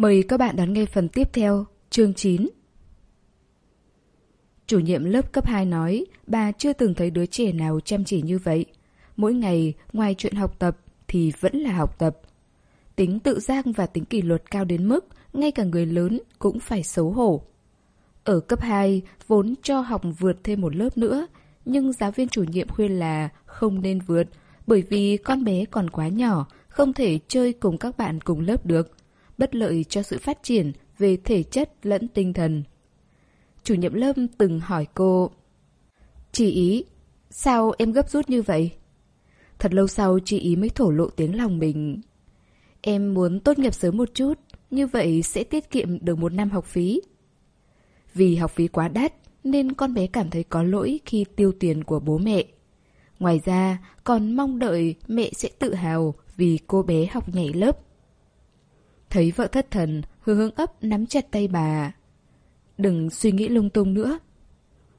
Mời các bạn đón nghe phần tiếp theo, chương 9. Chủ nhiệm lớp cấp 2 nói bà chưa từng thấy đứa trẻ nào chăm chỉ như vậy. Mỗi ngày, ngoài chuyện học tập thì vẫn là học tập. Tính tự giác và tính kỷ luật cao đến mức ngay cả người lớn cũng phải xấu hổ. Ở cấp 2, vốn cho học vượt thêm một lớp nữa, nhưng giáo viên chủ nhiệm khuyên là không nên vượt bởi vì con bé còn quá nhỏ, không thể chơi cùng các bạn cùng lớp được, bất lợi cho sự phát triển về thể chất lẫn tinh thần. Chủ nhiệm lớp từng hỏi cô Chị ý, sao em gấp rút như vậy? Thật lâu sau chị ý mới thổ lộ tiếng lòng mình Em muốn tốt nghiệp sớm một chút Như vậy sẽ tiết kiệm được một năm học phí Vì học phí quá đắt Nên con bé cảm thấy có lỗi khi tiêu tiền của bố mẹ Ngoài ra còn mong đợi mẹ sẽ tự hào Vì cô bé học nhảy lớp Thấy vợ thất thần Hứa hướng ấp nắm chặt tay bà Đừng suy nghĩ lung tung nữa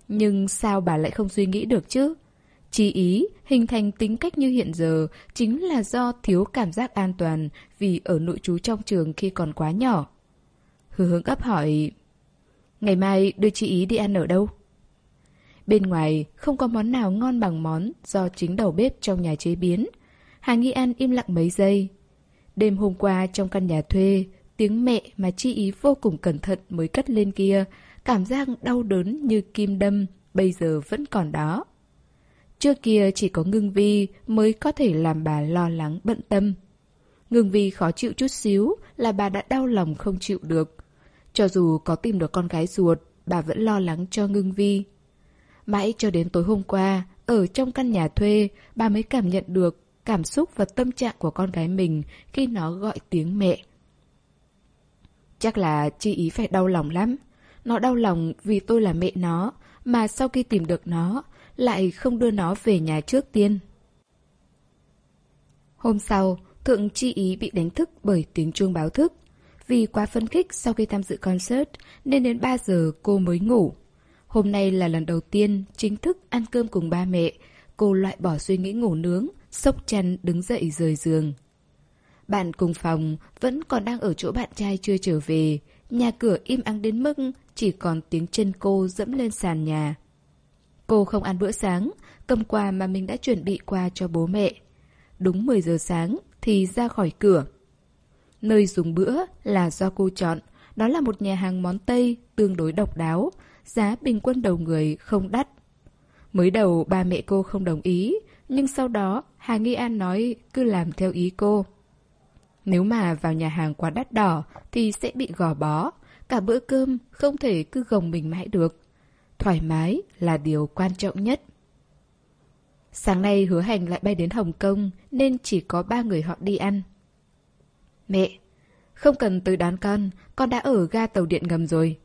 Nhưng sao bà lại không suy nghĩ được chứ Chi ý, hình thành tính cách như hiện giờ chính là do thiếu cảm giác an toàn vì ở nội trú trong trường khi còn quá nhỏ. Hứa hướng ấp hỏi, ngày mai đưa chị ý đi ăn ở đâu? Bên ngoài không có món nào ngon bằng món do chính đầu bếp trong nhà chế biến. Hà Nghi An im lặng mấy giây. Đêm hôm qua trong căn nhà thuê, tiếng mẹ mà chi ý vô cùng cẩn thận mới cất lên kia, cảm giác đau đớn như kim đâm, bây giờ vẫn còn đó. Trước kia chỉ có ngưng vi mới có thể làm bà lo lắng bận tâm. Ngưng vi khó chịu chút xíu là bà đã đau lòng không chịu được. Cho dù có tìm được con gái ruột, bà vẫn lo lắng cho ngưng vi. Mãi cho đến tối hôm qua, ở trong căn nhà thuê, bà mới cảm nhận được cảm xúc và tâm trạng của con gái mình khi nó gọi tiếng mẹ. Chắc là chi ý phải đau lòng lắm. Nó đau lòng vì tôi là mẹ nó, mà sau khi tìm được nó, lại không đưa nó về nhà trước tiên. Hôm sau, Thượng Chi Ý bị đánh thức bởi tiếng chuông báo thức. Vì quá phấn khích sau khi tham dự concert nên đến 3 giờ cô mới ngủ. Hôm nay là lần đầu tiên chính thức ăn cơm cùng ba mẹ. Cô loại bỏ suy nghĩ ngủ nướng, sốc chăn đứng dậy rời giường. Bạn cùng phòng vẫn còn đang ở chỗ bạn trai chưa trở về. Nhà cửa im ắng đến mức chỉ còn tiếng chân cô dẫm lên sàn nhà. Cô không ăn bữa sáng, cầm quà mà mình đã chuẩn bị qua cho bố mẹ. Đúng 10 giờ sáng thì ra khỏi cửa. Nơi dùng bữa là do cô chọn, đó là một nhà hàng món Tây tương đối độc đáo, giá bình quân đầu người không đắt. Mới đầu ba mẹ cô không đồng ý, nhưng sau đó Hà Nghi An nói cứ làm theo ý cô. Nếu mà vào nhà hàng quá đắt đỏ thì sẽ bị gò bó, cả bữa cơm không thể cứ gồng mình mãi được thoải mái là điều quan trọng nhất. Sáng nay hứa hành lại bay đến Hồng Kông nên chỉ có ba người họ đi ăn. Mẹ, không cần tới đón con, con đã ở ga tàu điện ngầm rồi.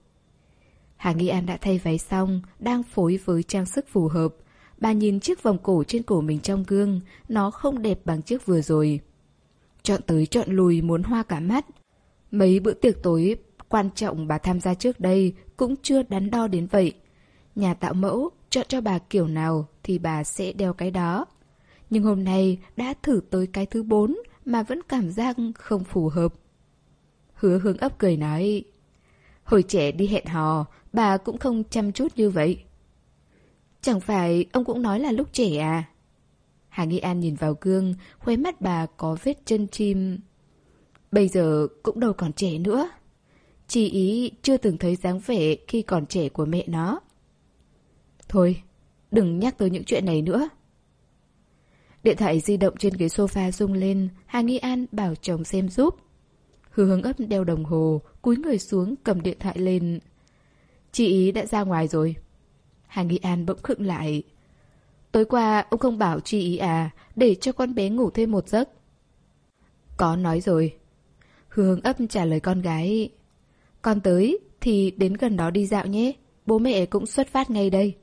Hà Nghi An đã thay váy xong, đang phối với trang sức phù hợp. Bà nhìn chiếc vòng cổ trên cổ mình trong gương, nó không đẹp bằng chiếc vừa rồi. Chọn tới chọn lùi muốn hoa cả mắt. Mấy bữa tiệc tối quan trọng bà tham gia trước đây cũng chưa đắn đo đến vậy. Nhà tạo mẫu chọn cho bà kiểu nào thì bà sẽ đeo cái đó. Nhưng hôm nay đã thử tới cái thứ bốn mà vẫn cảm giác không phù hợp. Hứa hướng ấp cười nói, hồi trẻ đi hẹn hò, bà cũng không chăm chút như vậy. Chẳng phải ông cũng nói là lúc trẻ à? Hà Nghi An nhìn vào gương, khuấy mắt bà có vết chân chim. Bây giờ cũng đâu còn trẻ nữa. Chị ý chưa từng thấy dáng vẻ khi còn trẻ của mẹ nó. Thôi, đừng nhắc tới những chuyện này nữa. Điện thoại di động trên ghế sofa rung lên, Hà Nghi An bảo chồng xem giúp. Hứa hướng ấp đeo đồng hồ, cúi người xuống cầm điện thoại lên. Chị ý đã ra ngoài rồi. Hà Nghi An bỗng khựng lại. Tối qua ông không bảo chị ý à, để cho con bé ngủ thêm một giấc. Có nói rồi. Hương hướng ấp trả lời con gái. Con tới thì đến gần đó đi dạo nhé. Bố mẹ cũng xuất phát ngay đây.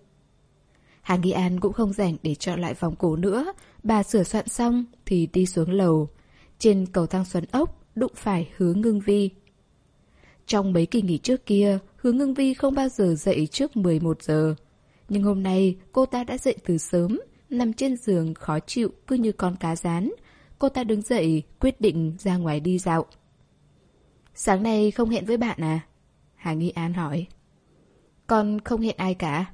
Hà Nghi An cũng không rảnh để chọn lại vòng cổ nữa. Bà sửa soạn xong thì đi xuống lầu. Trên cầu thang xuân ốc, đụng phải hứa ngưng vi. Trong mấy kỳ nghỉ trước kia, hứa ngưng vi không bao giờ dậy trước 11 giờ. Nhưng hôm nay, cô ta đã dậy từ sớm, nằm trên giường khó chịu cứ như con cá rán. Cô ta đứng dậy, quyết định ra ngoài đi dạo. Sáng nay không hẹn với bạn à? Hà Nghi An hỏi. Con không hẹn ai cả.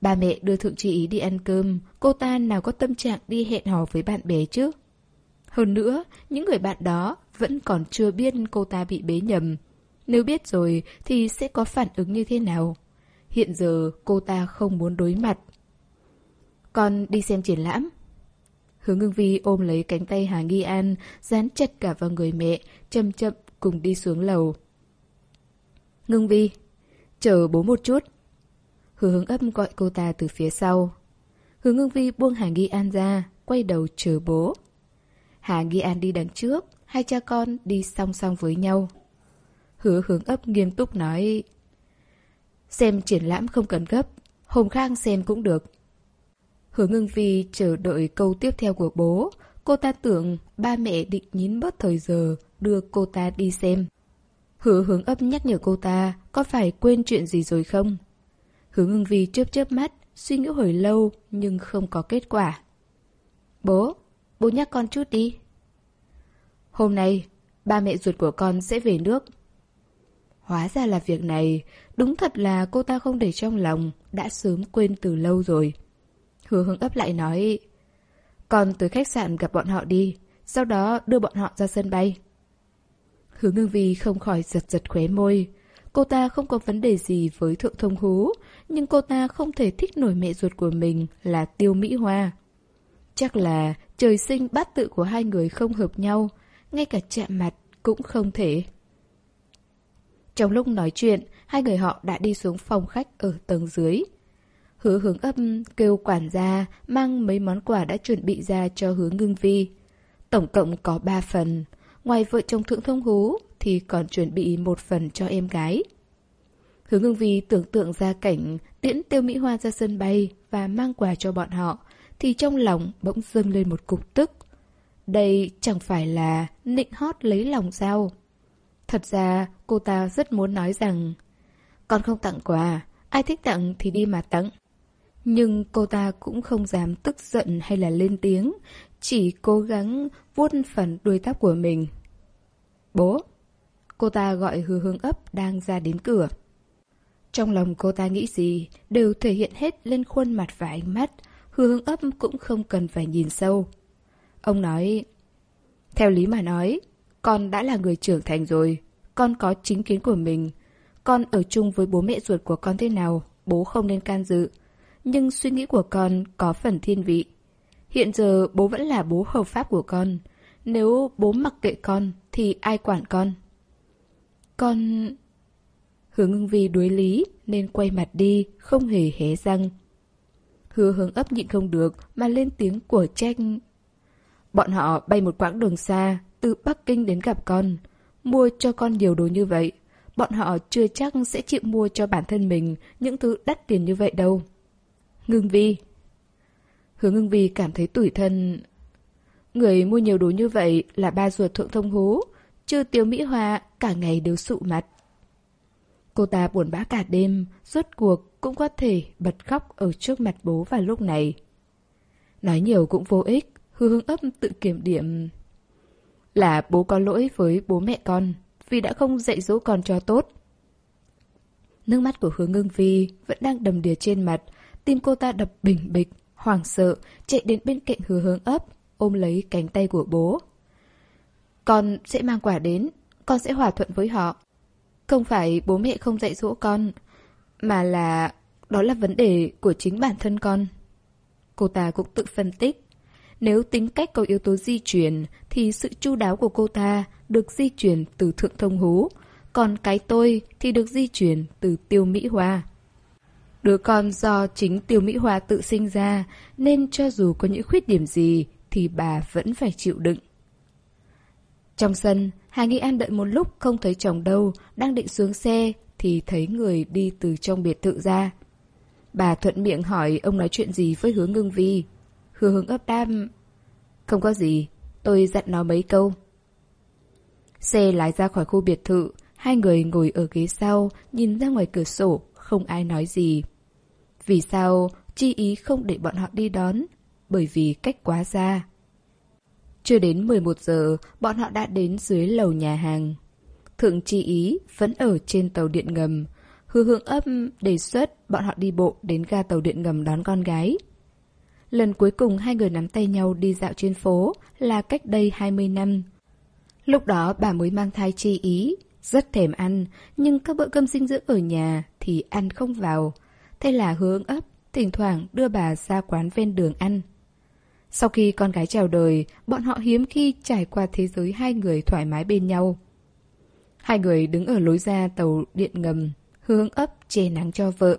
Ba mẹ đưa Thượng Chị đi ăn cơm, cô ta nào có tâm trạng đi hẹn hò với bạn bè chứ? Hơn nữa, những người bạn đó vẫn còn chưa biết cô ta bị bế nhầm. Nếu biết rồi thì sẽ có phản ứng như thế nào? Hiện giờ cô ta không muốn đối mặt. Con đi xem triển lãm. Hướng ngưng vi ôm lấy cánh tay Hà Nghi An, dán chặt cả vào người mẹ, chậm chậm cùng đi xuống lầu. Ngưng vi, chờ bố một chút. Hứa hướng ấp gọi cô ta từ phía sau. Hứa ngưng vi buông Hà Nghi An ra, quay đầu chờ bố. Hà Nghi An đi đằng trước, hai cha con đi song song với nhau. Hứa hướng ấp nghiêm túc nói Xem triển lãm không cần gấp, Hồng khang xem cũng được. Hứa ngưng vi chờ đợi câu tiếp theo của bố. Cô ta tưởng ba mẹ định nhín bớt thời giờ đưa cô ta đi xem. Hứa hướng ấp nhắc nhở cô ta có phải quên chuyện gì rồi không? Hứa ngưng vi chớp chớp mắt, suy nghĩ hồi lâu nhưng không có kết quả. Bố, bố nhắc con chút đi. Hôm nay, ba mẹ ruột của con sẽ về nước. Hóa ra là việc này, đúng thật là cô ta không để trong lòng, đã sớm quên từ lâu rồi. Hứa hướng ấp lại nói, con tới khách sạn gặp bọn họ đi, sau đó đưa bọn họ ra sân bay. Hứa ngưng vi không khỏi giật giật khóe môi. Cô ta không có vấn đề gì với thượng thông hú, nhưng cô ta không thể thích nổi mẹ ruột của mình là tiêu Mỹ Hoa. Chắc là trời sinh bát tự của hai người không hợp nhau, ngay cả chạm mặt cũng không thể. Trong lúc nói chuyện, hai người họ đã đi xuống phòng khách ở tầng dưới. Hứa hướng âm kêu quản gia mang mấy món quà đã chuẩn bị ra cho hứa ngưng vi. Tổng cộng có ba phần. Ngoài vợ chồng thượng thông hú thì còn chuẩn bị một phần cho em gái. Hứa ngưng vi tưởng tượng ra cảnh tiễn tiêu Mỹ Hoa ra sân bay và mang quà cho bọn họ, thì trong lòng bỗng dâng lên một cục tức. Đây chẳng phải là nịnh hót lấy lòng sao? Thật ra cô ta rất muốn nói rằng con không tặng quà, ai thích tặng thì đi mà tặng. Nhưng cô ta cũng không dám tức giận hay là lên tiếng, chỉ cố gắng vuốt phần đuôi tóc của mình. Bố! Cô ta gọi hư hương ấp đang ra đến cửa. Trong lòng cô ta nghĩ gì đều thể hiện hết lên khuôn mặt và ánh mắt, hư hương ấp cũng không cần phải nhìn sâu. Ông nói, theo lý mà nói, con đã là người trưởng thành rồi, con có chính kiến của mình. Con ở chung với bố mẹ ruột của con thế nào, bố không nên can dự. Nhưng suy nghĩ của con có phần thiên vị. Hiện giờ bố vẫn là bố hợp pháp của con. Nếu bố mặc kệ con, thì ai quản con? Con... hứa ngưng vi đuối lý nên quay mặt đi, không hề hé răng. Hứa hướng ấp nhịn không được mà lên tiếng của tranh. Bọn họ bay một quãng đường xa, từ Bắc Kinh đến gặp con. Mua cho con nhiều đồ như vậy. Bọn họ chưa chắc sẽ chịu mua cho bản thân mình những thứ đắt tiền như vậy đâu. Ngưng vi Hứa ngưng vi cảm thấy tủi thân. Người mua nhiều đồ như vậy là ba ruột thượng thông hú, chưa tiêu Mỹ Hoa cả ngày đều sụ mặt. Cô ta buồn bã cả đêm, rốt cuộc cũng có thể bật khóc ở trước mặt bố vào lúc này. Nói nhiều cũng vô ích, hư hương ấp tự kiểm điểm. Là bố có lỗi với bố mẹ con, vì đã không dạy dỗ con cho tốt. Nước mắt của hứa ngưng vi vẫn đang đầm đìa trên mặt, tim cô ta đập bình bịch, hoảng sợ, chạy đến bên cạnh hứa hướng ấp, ôm lấy cánh tay của bố. Con sẽ mang quả đến, con sẽ hòa thuận với họ. Không phải bố mẹ không dạy dỗ con, mà là... đó là vấn đề của chính bản thân con. Cô ta cũng tự phân tích. Nếu tính cách có yếu tố di truyền, thì sự chu đáo của cô ta được di chuyển từ thượng thông hú, còn cái tôi thì được di chuyển từ tiêu Mỹ Hoa. Đứa con do chính tiêu Mỹ Hoa tự sinh ra, nên cho dù có những khuyết điểm gì, thì bà vẫn phải chịu đựng. Trong sân, Hà nghị An đợi một lúc không thấy chồng đâu, đang định xuống xe, thì thấy người đi từ trong biệt thự ra. Bà thuận miệng hỏi ông nói chuyện gì với hứa ngưng vi. Hứa hướng ấp đam. Không có gì, tôi dặn nó mấy câu. Xe lái ra khỏi khu biệt thự, hai người ngồi ở ghế sau, nhìn ra ngoài cửa sổ, không ai nói gì. Vì sao chi ý không để bọn họ đi đón? Bởi vì cách quá xa. Chưa đến 11 giờ, bọn họ đã đến dưới lầu nhà hàng. Thượng Chi Ý vẫn ở trên tàu điện ngầm. Hứa hương ấp đề xuất bọn họ đi bộ đến ga tàu điện ngầm đón con gái. Lần cuối cùng hai người nắm tay nhau đi dạo trên phố là cách đây 20 năm. Lúc đó bà mới mang thai Chi Ý, rất thèm ăn, nhưng các bữa cơm dinh dưỡng ở nhà thì ăn không vào. Thế là hướng ấp, thỉnh thoảng đưa bà ra quán ven đường ăn. Sau khi con gái chào đời, bọn họ hiếm khi trải qua thế giới hai người thoải mái bên nhau. Hai người đứng ở lối ra tàu điện ngầm, hướng ấp che nắng cho vợ.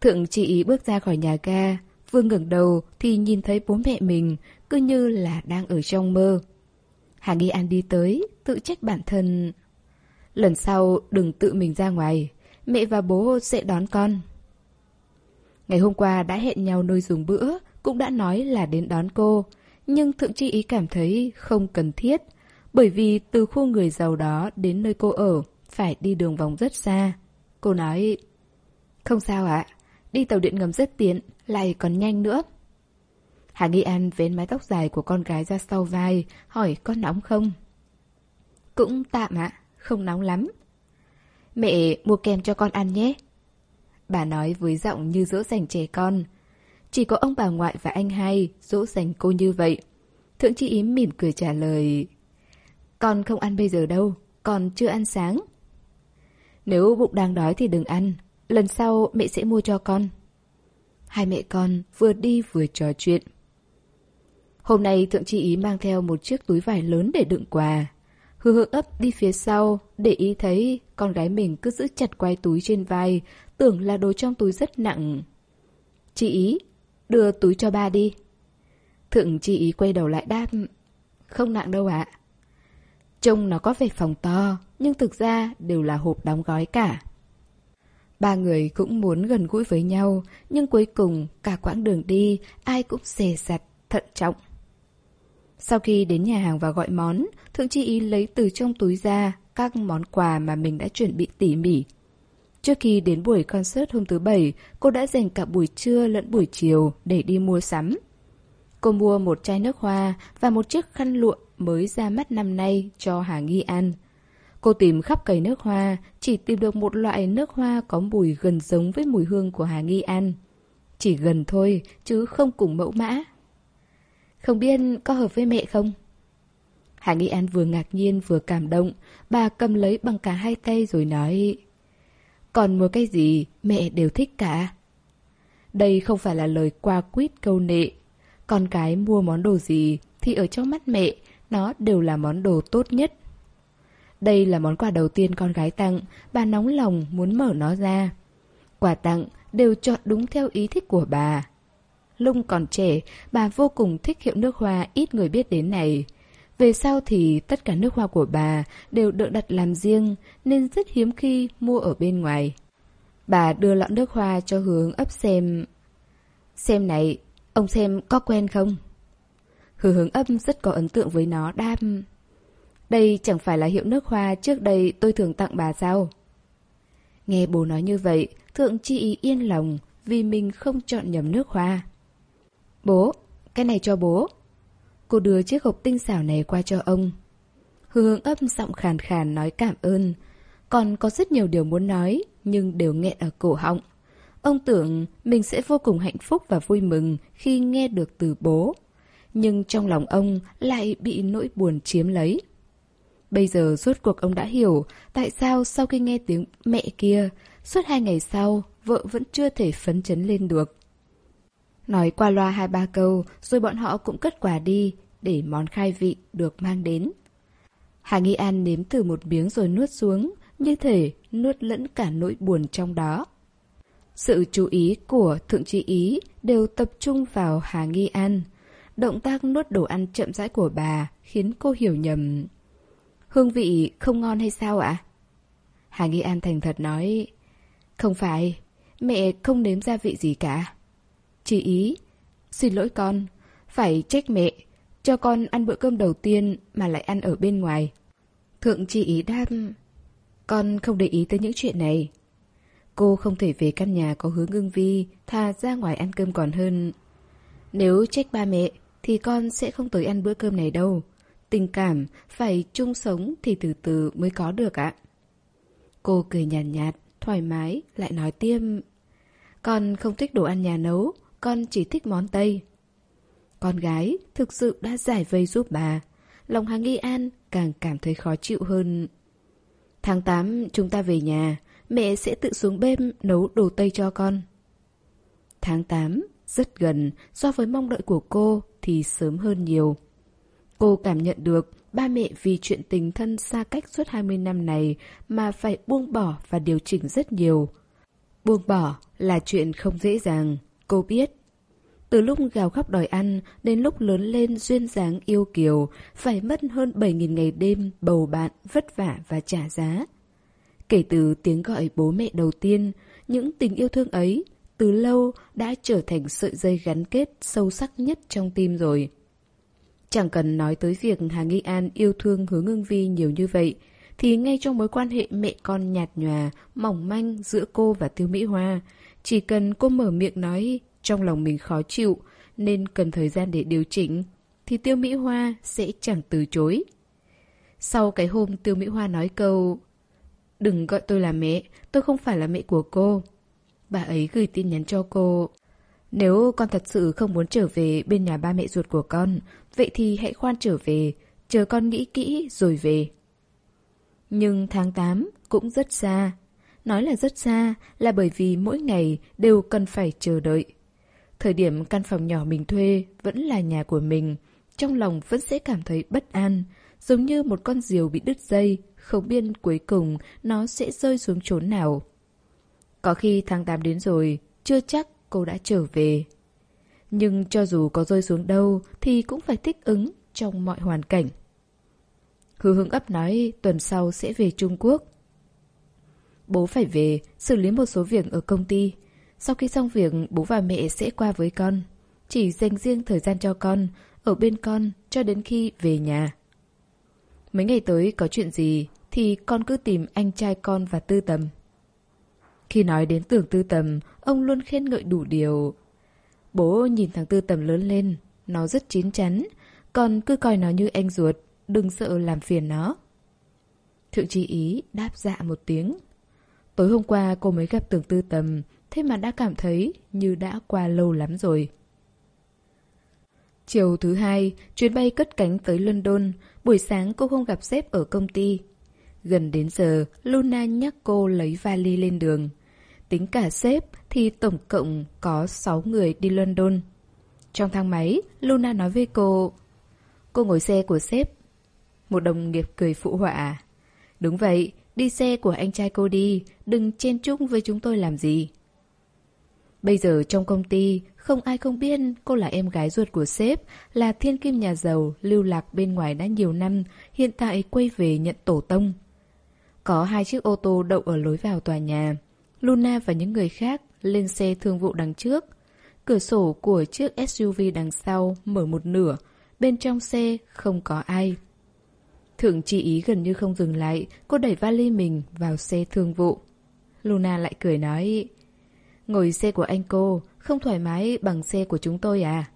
Thượng chị ý bước ra khỏi nhà ga, vừa ngẩng đầu thì nhìn thấy bố mẹ mình, cứ như là đang ở trong mơ. Hà Nghi An đi tới, tự trách bản thân. Lần sau đừng tự mình ra ngoài, mẹ và bố sẽ đón con. Ngày hôm qua đã hẹn nhau nơi dùng bữa, cũng đã nói là đến đón cô, nhưng Thượng Chi Ý cảm thấy không cần thiết, bởi vì từ khu người giàu đó đến nơi cô ở, phải đi đường vòng rất xa. Cô nói, không sao ạ, đi tàu điện ngầm rất tiện, lại còn nhanh nữa. Hà Nghi An vén mái tóc dài của con gái ra sau vai, hỏi có nóng không? Cũng tạm ạ, không nóng lắm. Mẹ mua kem cho con ăn nhé. Bà nói với giọng như dỗ dành trẻ con. Chỉ có ông bà ngoại và anh hai dỗ dành cô như vậy. Thượng Chi yếm mỉm cười trả lời. Con không ăn bây giờ đâu, con chưa ăn sáng. Nếu bụng đang đói thì đừng ăn, lần sau mẹ sẽ mua cho con. Hai mẹ con vừa đi vừa trò chuyện. Hôm nay Thượng Chi Ý mang theo một chiếc túi vải lớn để đựng quà. Hư hư ấp đi phía sau, để ý thấy con gái mình cứ giữ chặt quay túi trên vai, tưởng là đồ trong túi rất nặng. Chị Ý, đưa túi cho ba đi. Thượng Chi Ý quay đầu lại đáp, không nặng đâu ạ. Trông nó có vẻ phòng to, nhưng thực ra đều là hộp đóng gói cả. Ba người cũng muốn gần gũi với nhau, nhưng cuối cùng cả quãng đường đi ai cũng xề sặt, thận trọng. Sau khi đến nhà hàng và gọi món, Thượng Chi Ý lấy từ trong túi ra các món quà mà mình đã chuẩn bị tỉ mỉ. Trước khi đến buổi concert hôm thứ Bảy, cô đã dành cả buổi trưa lẫn buổi chiều để đi mua sắm. Cô mua một chai nước hoa và một chiếc khăn lụa mới ra mắt năm nay cho Hà Nghi ăn. Cô tìm khắp cây nước hoa, chỉ tìm được một loại nước hoa có mùi gần giống với mùi hương của Hà Nghi ăn. Chỉ gần thôi, chứ không cùng mẫu mã. Không biết có hợp với mẹ không? Hà nghị An vừa ngạc nhiên vừa cảm động, bà cầm lấy bằng cả hai tay rồi nói Còn mua cái gì, mẹ đều thích cả. Đây không phải là lời qua quýt câu nệ. Con cái mua món đồ gì thì ở trong mắt mẹ, nó đều là món đồ tốt nhất. Đây là món quà đầu tiên con gái tặng, bà nóng lòng muốn mở nó ra. Quà tặng đều chọn đúng theo ý thích của bà. Lung còn trẻ, bà vô cùng thích hiệu nước hoa ít người biết đến này. Về sau thì tất cả nước hoa của bà đều được đặt làm riêng nên rất hiếm khi mua ở bên ngoài. Bà đưa lọ nước hoa cho hướng ấp xem. Xem này, ông xem có quen không? Hứa hướng ấp rất có ấn tượng với nó đam. Đây chẳng phải là hiệu nước hoa trước đây tôi thường tặng bà sao? Nghe bố nói như vậy, thượng chi ý yên lòng vì mình không chọn nhầm nước hoa. Bố, cái này cho bố. Cô đưa chiếc hộp tinh xảo này qua cho ông. Hư hướng ấp giọng khàn khàn nói cảm ơn. Còn có rất nhiều điều muốn nói, nhưng đều nghẹn ở cổ họng. Ông tưởng mình sẽ vô cùng hạnh phúc và vui mừng khi nghe được từ bố. Nhưng trong lòng ông lại bị nỗi buồn chiếm lấy. Bây giờ suốt cuộc ông đã hiểu tại sao sau khi nghe tiếng mẹ kia, suốt hai ngày sau, vợ vẫn chưa thể phấn chấn lên được. Nói qua loa hai ba câu, rồi bọn họ cũng cất quả đi, để món khai vị được mang đến. Hà Nghi An nếm thử một miếng rồi nuốt xuống, như thể nuốt lẫn cả nỗi buồn trong đó. Sự chú ý của Thượng Trí Ý đều tập trung vào Hà Nghi An. Động tác nuốt đồ ăn chậm rãi của bà khiến cô hiểu nhầm. Hương vị không ngon hay sao ạ? Hà Nghi An thành thật nói, không phải, mẹ không nếm gia vị gì cả. Chỉ ý, xin lỗi con, phải trách mẹ, cho con ăn bữa cơm đầu tiên mà lại ăn ở bên ngoài. Thượng chỉ ý đáp, con không để ý tới những chuyện này. Cô không thể về căn nhà có hướng ngưng vi, thà ra ngoài ăn cơm còn hơn. Nếu trách ba mẹ, thì con sẽ không tới ăn bữa cơm này đâu. Tình cảm, phải chung sống thì từ từ mới có được ạ. Cô cười nhàn nhạt, nhạt, thoải mái, lại nói tiêm. Con không thích đồ ăn nhà nấu, con chỉ thích món Tây. Con gái thực sự đã giải vây giúp bà. Lòng Hà Nghi An càng cảm thấy khó chịu hơn. Tháng 8 chúng ta về nhà, mẹ sẽ tự xuống bếp nấu đồ Tây cho con. Tháng 8 rất gần so với mong đợi của cô thì sớm hơn nhiều. Cô cảm nhận được ba mẹ vì chuyện tình thân xa cách suốt 20 năm này mà phải buông bỏ và điều chỉnh rất nhiều. Buông bỏ là chuyện không dễ dàng, cô biết. Từ lúc gào khóc đòi ăn đến lúc lớn lên duyên dáng yêu kiều, phải mất hơn 7.000 ngày đêm bầu bạn, vất vả và trả giá. Kể từ tiếng gọi bố mẹ đầu tiên, những tình yêu thương ấy từ lâu đã trở thành sợi dây gắn kết sâu sắc nhất trong tim rồi. Chẳng cần nói tới việc Hà Nghi An yêu thương hướng ngưng vi nhiều như vậy, thì ngay trong mối quan hệ mẹ con nhạt nhòa, mỏng manh giữa cô và Tiêu Mỹ Hoa, chỉ cần cô mở miệng nói trong lòng mình khó chịu nên cần thời gian để điều chỉnh, thì Tiêu Mỹ Hoa sẽ chẳng từ chối. Sau cái hôm Tiêu Mỹ Hoa nói câu Đừng gọi tôi là mẹ, tôi không phải là mẹ của cô. Bà ấy gửi tin nhắn cho cô. Nếu con thật sự không muốn trở về bên nhà ba mẹ ruột của con, vậy thì hãy khoan trở về, chờ con nghĩ kỹ rồi về. Nhưng tháng 8 cũng rất xa. Nói là rất xa là bởi vì mỗi ngày đều cần phải chờ đợi. Thời điểm căn phòng nhỏ mình thuê vẫn là nhà của mình, trong lòng vẫn sẽ cảm thấy bất an, giống như một con diều bị đứt dây, không biết cuối cùng nó sẽ rơi xuống chốn nào. Có khi tháng 8 đến rồi, chưa chắc cô đã trở về. Nhưng cho dù có rơi xuống đâu thì cũng phải thích ứng trong mọi hoàn cảnh. Hứa hướng ấp nói tuần sau sẽ về Trung Quốc. Bố phải về, xử lý một số việc ở công ty. Sau khi xong việc, bố và mẹ sẽ qua với con. Chỉ dành riêng thời gian cho con, ở bên con cho đến khi về nhà. Mấy ngày tới có chuyện gì thì con cứ tìm anh trai con và tư tầm. Khi nói đến tưởng tư tầm, ông luôn khen ngợi đủ điều. Bố nhìn thằng tư tầm lớn lên, nó rất chín chắn, còn cứ coi nó như anh ruột, đừng sợ làm phiền nó. Thượng trí ý đáp dạ một tiếng. Tối hôm qua cô mới gặp tưởng tư tầm, thế mà đã cảm thấy như đã qua lâu lắm rồi. Chiều thứ hai, chuyến bay cất cánh tới London, buổi sáng cô không gặp sếp ở công ty. Gần đến giờ, Luna nhắc cô lấy vali lên đường. Tính cả sếp thì tổng cộng có 6 người đi London. Trong thang máy, Luna nói với cô Cô ngồi xe của sếp. Một đồng nghiệp cười phụ họa. Đúng vậy, đi xe của anh trai cô đi, đừng chen chung với chúng tôi làm gì. Bây giờ trong công ty, không ai không biết cô là em gái ruột của sếp, là thiên kim nhà giàu, lưu lạc bên ngoài đã nhiều năm, hiện tại quay về nhận tổ tông. Có hai chiếc ô tô đậu ở lối vào tòa nhà. Luna và những người khác lên xe thương vụ đằng trước. Cửa sổ của chiếc SUV đằng sau mở một nửa, bên trong xe không có ai. Thượng chỉ ý gần như không dừng lại, cô đẩy vali mình vào xe thương vụ. Luna lại cười nói, ngồi xe của anh cô, không thoải mái bằng xe của chúng tôi à?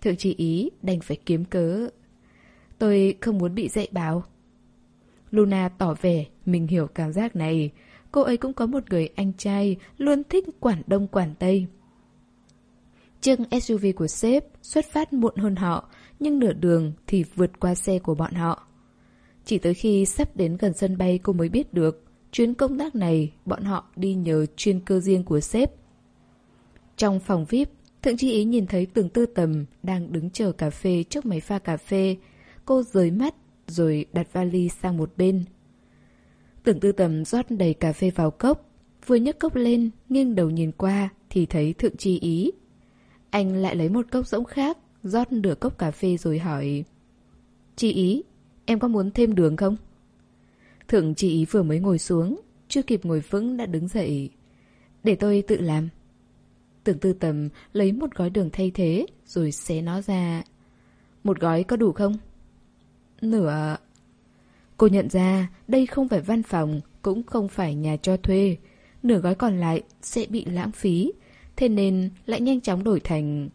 Thượng chỉ ý đành phải kiếm cớ. Tôi không muốn bị dạy bảo. Luna tỏ vẻ mình hiểu cảm giác này. Cô ấy cũng có một người anh trai luôn thích quản đông quản tây. Chiếc SUV của sếp xuất phát muộn hơn họ, nhưng nửa đường thì vượt qua xe của bọn họ. Chỉ tới khi sắp đến gần sân bay cô mới biết được, chuyến công tác này bọn họ đi nhờ chuyên cơ riêng của sếp. Trong phòng VIP, Thượng Chi Ý nhìn thấy Tường Tư Tầm đang đứng chờ cà phê trước máy pha cà phê. Cô rời mắt rồi đặt vali sang một bên. Tưởng tư tầm rót đầy cà phê vào cốc, vừa nhấc cốc lên, nghiêng đầu nhìn qua thì thấy thượng chi ý. Anh lại lấy một cốc rỗng khác, rót nửa cốc cà phê rồi hỏi. Chi ý, em có muốn thêm đường không? Thượng chị ý vừa mới ngồi xuống, chưa kịp ngồi vững đã đứng dậy. Để tôi tự làm. Tưởng tư tầm lấy một gói đường thay thế rồi xé nó ra. Một gói có đủ không? Nửa... Cô nhận ra đây không phải văn phòng, cũng không phải nhà cho thuê. Nửa gói còn lại sẽ bị lãng phí, thế nên lại nhanh chóng đổi thành...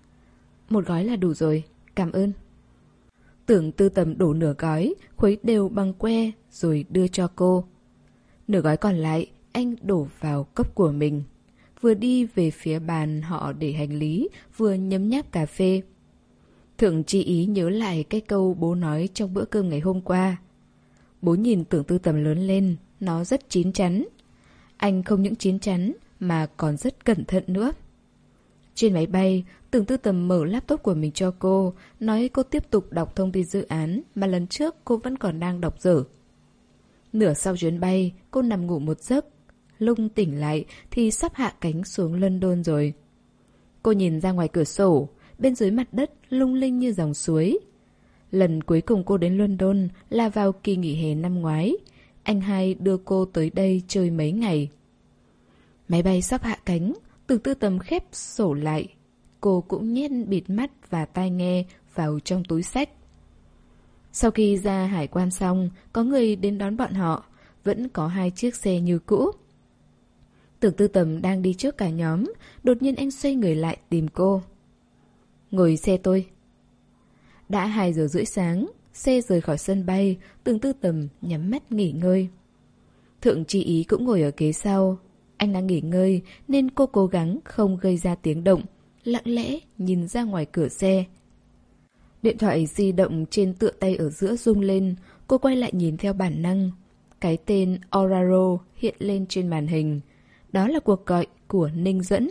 Một gói là đủ rồi, cảm ơn. Tưởng tư tầm đổ nửa gói, khuấy đều bằng que rồi đưa cho cô. Nửa gói còn lại, anh đổ vào cốc của mình. Vừa đi về phía bàn họ để hành lý, vừa nhấm nháp cà phê. Thượng chi ý nhớ lại cái câu bố nói trong bữa cơm ngày hôm qua. Bố nhìn tưởng tư tầm lớn lên, nó rất chín chắn. Anh không những chín chắn mà còn rất cẩn thận nữa. Trên máy bay, tưởng tư tầm mở laptop của mình cho cô, nói cô tiếp tục đọc thông tin dự án mà lần trước cô vẫn còn đang đọc dở. Nửa sau chuyến bay, cô nằm ngủ một giấc. Lung tỉnh lại thì sắp hạ cánh xuống London rồi. Cô nhìn ra ngoài cửa sổ, bên dưới mặt đất lung linh như dòng suối. Lần cuối cùng cô đến London là vào kỳ nghỉ hè năm ngoái. Anh hai đưa cô tới đây chơi mấy ngày. Máy bay sắp hạ cánh, từ tư tầm khép sổ lại. Cô cũng nhét bịt mắt và tai nghe vào trong túi sách. Sau khi ra hải quan xong, có người đến đón bọn họ, vẫn có hai chiếc xe như cũ. Tưởng tư tầm đang đi trước cả nhóm, đột nhiên anh xoay người lại tìm cô. Ngồi xe tôi. Đã 2 giờ rưỡi sáng, xe rời khỏi sân bay, tưởng tư tầm nhắm mắt nghỉ ngơi. Thượng chi ý cũng ngồi ở ghế sau. Anh đang nghỉ ngơi nên cô cố gắng không gây ra tiếng động, lặng lẽ nhìn ra ngoài cửa xe. Điện thoại di động trên tựa tay ở giữa rung lên, cô quay lại nhìn theo bản năng. Cái tên Oraro hiện lên trên màn hình. Đó là cuộc gọi của Ninh Dẫn.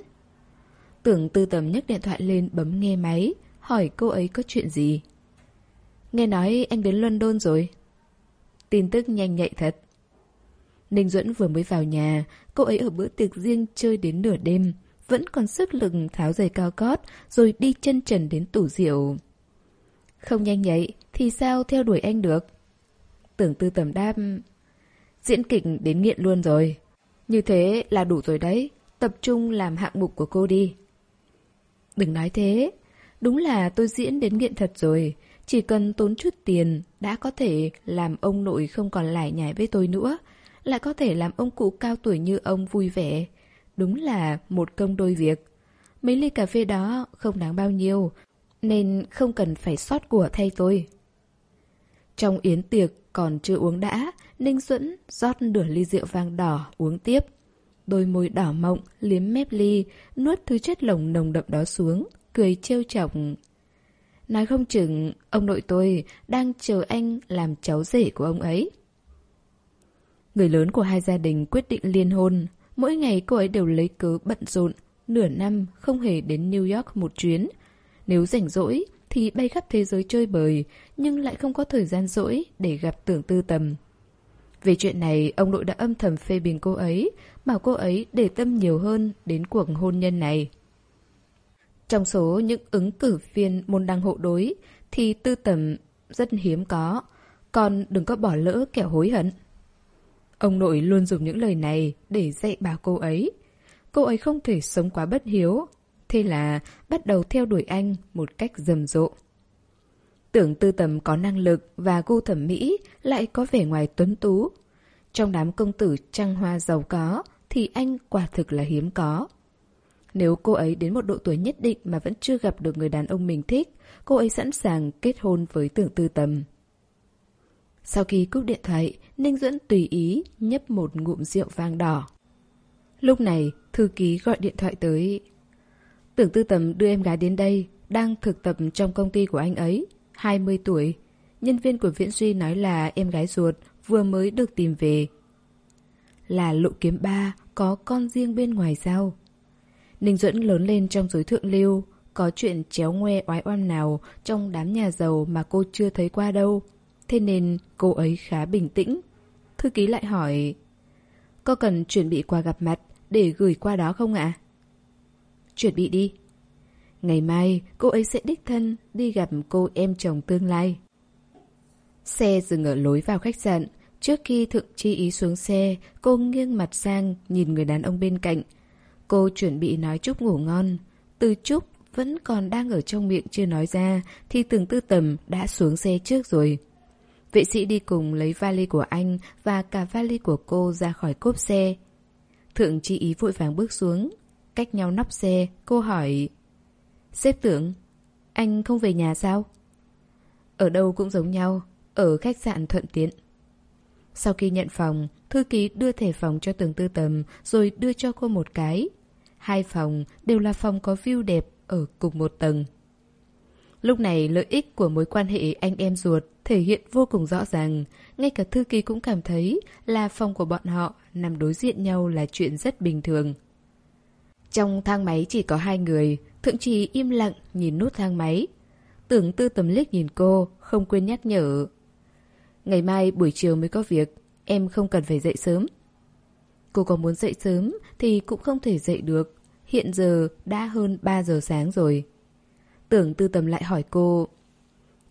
Tưởng tư tầm nhấc điện thoại lên bấm nghe máy, hỏi cô ấy có chuyện gì. Nghe nói anh đến London rồi. Tin tức nhanh nhạy thật. Ninh Duẫn vừa mới vào nhà, cô ấy ở bữa tiệc riêng chơi đến nửa đêm, vẫn còn sức lực tháo giày cao gót, rồi đi chân trần đến tủ rượu. Không nhanh nhạy thì sao theo đuổi anh được? Tưởng tư tầm đáp, Diễn kịch đến nghiện luôn rồi. Như thế là đủ rồi đấy, Tập trung làm hạng mục của cô đi. Đừng nói thế. Đúng là tôi diễn đến nghiện thật rồi. Chỉ cần tốn chút tiền Đã có thể làm ông nội không còn lải nhải với tôi nữa, Lại có thể làm ông cụ cao tuổi như ông vui vẻ. Đúng là một công đôi việc Mấy ly cà phê đó không đáng bao nhiêu nên không cần phải sót của thay tôi. Trong yến tiệc còn chưa uống đã, Ninh Duẫn rót nửa ly rượu vang đỏ uống tiếp. Đôi môi đỏ mọng, liếm mép ly, nuốt thứ chất lồng nồng đậm đó xuống, cười trêu chọc. Nói không chừng, ông nội tôi đang chờ anh làm cháu rể của ông ấy. Người lớn của hai gia đình quyết định liên hôn. Mỗi ngày cô ấy đều lấy cớ bận rộn, nửa năm không hề đến New York một chuyến, nếu rảnh rỗi thì bay khắp thế giới chơi bời, nhưng lại không có thời gian rỗi để gặp tưởng tư tầm. Về chuyện này, ông nội đã âm thầm phê bình cô ấy, bảo cô ấy để tâm nhiều hơn đến cuộc hôn nhân này. Trong số những ứng cử viên môn đăng hộ đối, thì tư tầm rất hiếm có, còn đừng có bỏ lỡ kẻo hối hận. Ông nội luôn dùng những lời này để dạy bảo cô ấy. Cô ấy không thể sống quá bất hiếu, thế là bắt đầu theo đuổi anh một cách rầm rộ. Tưởng tư tầm có năng lực và gu thẩm mỹ lại có vẻ ngoài tuấn tú. Trong đám công tử trăng hoa giàu có thì anh quả thực là hiếm có. Nếu cô ấy đến một độ tuổi nhất định mà vẫn chưa gặp được người đàn ông mình thích, cô ấy sẵn sàng kết hôn với tưởng tư tầm. Sau khi cúp điện thoại, Ninh Duẫn tùy ý nhấp một ngụm rượu vang đỏ. Lúc này, thư ký gọi điện thoại tới Tưởng tư tầm đưa em gái đến đây, đang thực tập trong công ty của anh ấy, 20 tuổi. Nhân viên của Viễn Duy nói là em gái ruột vừa mới được tìm về. Là lộ kiếm ba, có con riêng bên ngoài sao? Ninh Duẫn lớn lên trong giới thượng lưu, có chuyện chéo ngoe oái oăm nào trong đám nhà giàu mà cô chưa thấy qua đâu. Thế nên cô ấy khá bình tĩnh. Thư ký lại hỏi, có cần chuẩn bị quà gặp mặt để gửi qua đó không ạ? Chuẩn bị đi. Ngày mai, cô ấy sẽ đích thân đi gặp cô em chồng tương lai. Xe dừng ở lối vào khách sạn. Trước khi Thượng Chi Ý xuống xe, cô nghiêng mặt sang nhìn người đàn ông bên cạnh. Cô chuẩn bị nói chúc ngủ ngon. Từ chúc vẫn còn đang ở trong miệng chưa nói ra, thì từng tư tầm đã xuống xe trước rồi. Vệ sĩ đi cùng lấy vali của anh và cả vali của cô ra khỏi cốp xe. Thượng Chi Ý vội vàng bước xuống, Cách nhau nóc xe, cô hỏi... Xếp tưởng, anh không về nhà sao? Ở đâu cũng giống nhau, ở khách sạn thuận tiện. Sau khi nhận phòng, thư ký đưa thẻ phòng cho tường tư tầm rồi đưa cho cô một cái. Hai phòng đều là phòng có view đẹp ở cùng một tầng. Lúc này lợi ích của mối quan hệ anh em ruột thể hiện vô cùng rõ ràng. Ngay cả thư ký cũng cảm thấy là phòng của bọn họ nằm đối diện nhau là chuyện rất bình thường. Trong thang máy chỉ có hai người, thượng trì im lặng nhìn nút thang máy. Tưởng tư tầm liếc nhìn cô, không quên nhắc nhở. Ngày mai buổi chiều mới có việc, em không cần phải dậy sớm. Cô có muốn dậy sớm thì cũng không thể dậy được. Hiện giờ đã hơn 3 giờ sáng rồi. Tưởng tư tầm lại hỏi cô.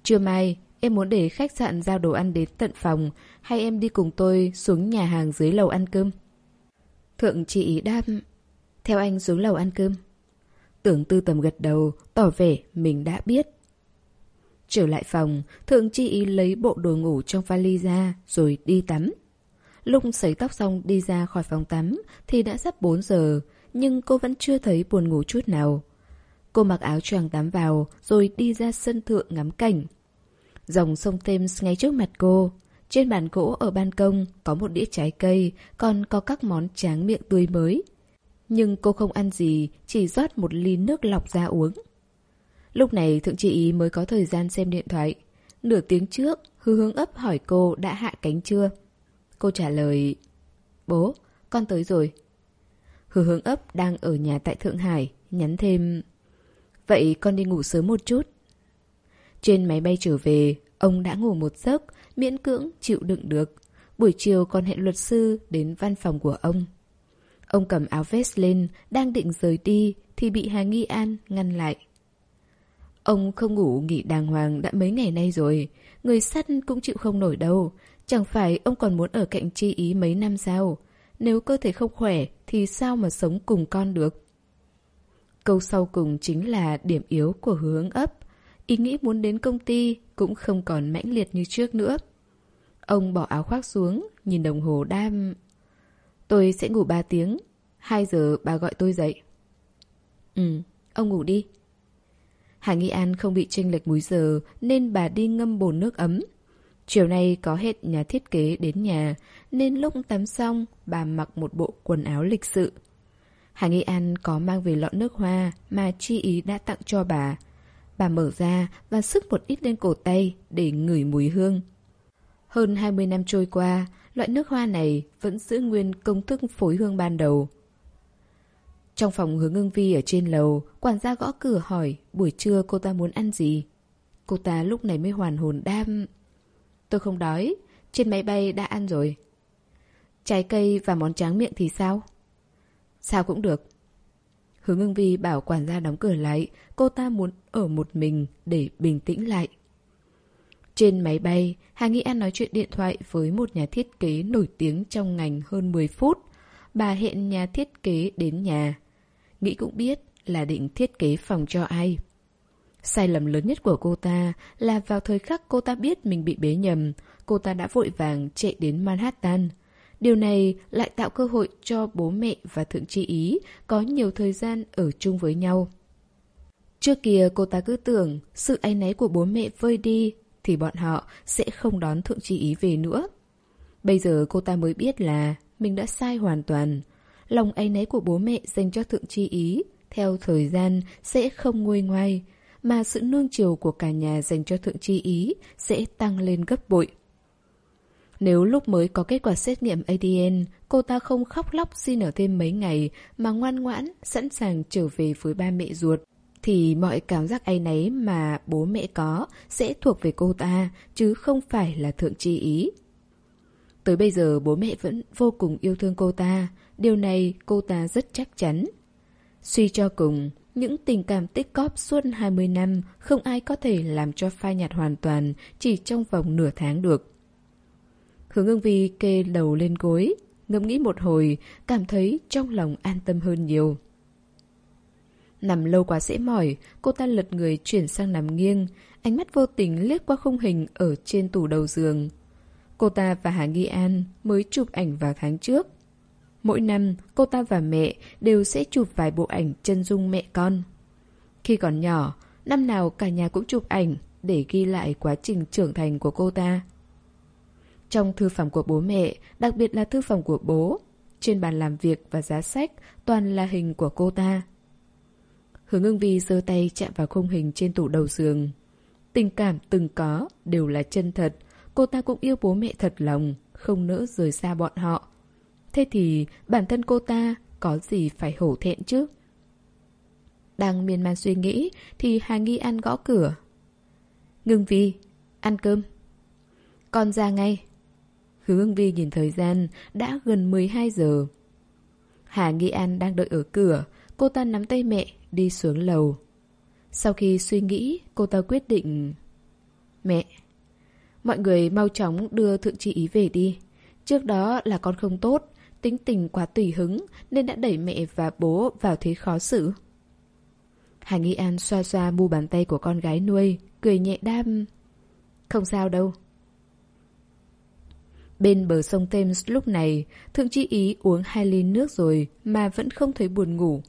Trưa mai, em muốn để khách sạn giao đồ ăn đến tận phòng hay em đi cùng tôi xuống nhà hàng dưới lầu ăn cơm? Thượng chị đáp. Theo anh xuống lầu ăn cơm. Tưởng tư tầm gật đầu, tỏ vẻ mình đã biết. Trở lại phòng, thượng chị lấy bộ đồ ngủ trong vali ra rồi đi tắm. Lúc sấy tóc xong đi ra khỏi phòng tắm thì đã sắp 4 giờ, nhưng cô vẫn chưa thấy buồn ngủ chút nào. Cô mặc áo choàng tắm vào rồi đi ra sân thượng ngắm cảnh. Dòng sông Thames ngay trước mặt cô. Trên bàn gỗ ở ban công có một đĩa trái cây, còn có các món tráng miệng tươi mới. Nhưng cô không ăn gì, chỉ rót một ly nước lọc ra uống. Lúc này thượng chị mới có thời gian xem điện thoại. Nửa tiếng trước, hư hướng ấp hỏi cô đã hạ cánh chưa? Cô trả lời, bố, con tới rồi. Hư hướng ấp đang ở nhà tại Thượng Hải, nhắn thêm, vậy con đi ngủ sớm một chút. Trên máy bay trở về, ông đã ngủ một giấc, miễn cưỡng chịu đựng được. Buổi chiều còn hẹn luật sư đến văn phòng của ông. Ông cầm áo vest lên, đang định rời đi thì bị Hà Nghi An ngăn lại. Ông không ngủ nghỉ đàng hoàng đã mấy ngày nay rồi, người sắt cũng chịu không nổi đâu. Chẳng phải ông còn muốn ở cạnh chi ý mấy năm sao? Nếu cơ thể không khỏe thì sao mà sống cùng con được? Câu sau cùng chính là điểm yếu của hướng ấp. Ý nghĩ muốn đến công ty cũng không còn mãnh liệt như trước nữa. Ông bỏ áo khoác xuống, nhìn đồng hồ đam. Tôi sẽ ngủ 3 tiếng. 2 giờ bà gọi tôi dậy. Ừ, ông ngủ đi. Hà Nghi An không bị chênh lệch múi giờ nên bà đi ngâm bồn nước ấm. Chiều nay có hẹn nhà thiết kế đến nhà nên lúc tắm xong bà mặc một bộ quần áo lịch sự. Hà Nghi An có mang về lọ nước hoa mà chi ý đã tặng cho bà. Bà mở ra và sức một ít lên cổ tay để ngửi mùi hương. Hơn 20 năm trôi qua, loại nước hoa này vẫn giữ nguyên công thức phối hương ban đầu. Trong phòng hướng ngưng vi ở trên lầu, quản gia gõ cửa hỏi buổi trưa cô ta muốn ăn gì. Cô ta lúc này mới hoàn hồn đam. Tôi không đói, trên máy bay đã ăn rồi. Trái cây và món tráng miệng thì sao? Sao cũng được. Hướng ngưng vi bảo quản gia đóng cửa lại, cô ta muốn ở một mình để bình tĩnh lại. Trên máy bay, Hà Nghĩ An nói chuyện điện thoại với một nhà thiết kế nổi tiếng trong ngành hơn 10 phút. Bà hẹn nhà thiết kế đến nhà. Nghĩ cũng biết là định thiết kế phòng cho ai. Sai lầm lớn nhất của cô ta là vào thời khắc cô ta biết mình bị bế nhầm, cô ta đã vội vàng chạy đến Manhattan. Điều này lại tạo cơ hội cho bố mẹ và thượng tri ý có nhiều thời gian ở chung với nhau. Trước kia cô ta cứ tưởng sự áy náy của bố mẹ vơi đi thì bọn họ sẽ không đón thượng tri ý về nữa. Bây giờ cô ta mới biết là mình đã sai hoàn toàn. Lòng áy náy của bố mẹ dành cho thượng tri ý theo thời gian sẽ không nguôi ngoai, mà sự nuông chiều của cả nhà dành cho thượng tri ý sẽ tăng lên gấp bội. Nếu lúc mới có kết quả xét nghiệm ADN, cô ta không khóc lóc xin ở thêm mấy ngày mà ngoan ngoãn, sẵn sàng trở về với ba mẹ ruột, thì mọi cảm giác ấy nấy mà bố mẹ có sẽ thuộc về cô ta, chứ không phải là thượng tri ý. Tới bây giờ bố mẹ vẫn vô cùng yêu thương cô ta, điều này cô ta rất chắc chắn. Suy cho cùng, những tình cảm tích cóp suốt 20 năm không ai có thể làm cho phai nhạt hoàn toàn chỉ trong vòng nửa tháng được. Hướng ngưng vi kê đầu lên gối, ngẫm nghĩ một hồi, cảm thấy trong lòng an tâm hơn nhiều. Nằm lâu quá dễ mỏi, cô ta lật người chuyển sang nằm nghiêng, ánh mắt vô tình liếc qua khung hình ở trên tủ đầu giường. Cô ta và Hà Nghi An mới chụp ảnh vào tháng trước. Mỗi năm, cô ta và mẹ đều sẽ chụp vài bộ ảnh chân dung mẹ con. Khi còn nhỏ, năm nào cả nhà cũng chụp ảnh, để ghi lại quá trình trưởng thành của cô ta. Trong thư phòng của bố mẹ, đặc biệt là thư phòng của bố, trên bàn làm việc và giá sách toàn là hình của cô ta. Hướng ưng vi giơ tay chạm vào khung hình trên tủ đầu giường. Tình cảm từng có đều là chân thật, cô ta cũng yêu bố mẹ thật lòng, không nỡ rời xa bọn họ. Thế thì bản thân cô ta có gì phải hổ thẹn chứ? Đang miên man suy nghĩ thì Hà Nghi ăn gõ cửa. Ngưng Vi, ăn cơm. Con ra ngay. Hứa Vi nhìn thời gian, đã gần 12 giờ. Hà Nghi An đang đợi ở cửa, cô ta nắm tay mẹ, đi xuống lầu. Sau khi suy nghĩ, cô ta quyết định... Mẹ, mọi người mau chóng đưa Thượng Chị Ý về đi. Trước đó là con không tốt, tính tình quá tùy hứng nên đã đẩy mẹ và bố vào thế khó xử. Hà Nghi An xoa xoa mu bàn tay của con gái nuôi, cười nhẹ đam. Không sao đâu. Bên bờ sông Thames lúc này, Thượng Chi Ý uống hai ly nước rồi mà vẫn không thấy buồn ngủ.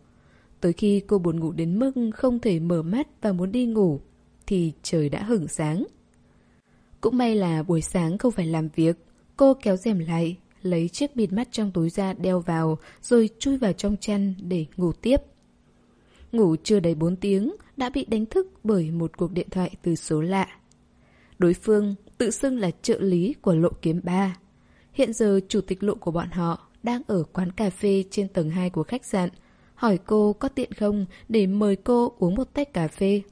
Tới khi cô buồn ngủ đến mức không thể mở mắt và muốn đi ngủ, thì trời đã hửng sáng. Cũng may là buổi sáng không phải làm việc, cô kéo rèm lại, lấy chiếc bịt mắt trong túi ra đeo vào rồi chui vào trong chăn để ngủ tiếp. Ngủ chưa đầy 4 tiếng đã bị đánh thức bởi một cuộc điện thoại từ số lạ. Đối phương tự xưng là trợ lý của lộ kiếm ba. Hiện giờ chủ tịch lộ của bọn họ đang ở quán cà phê trên tầng 2 của khách sạn, hỏi cô có tiện không để mời cô uống một tách cà phê.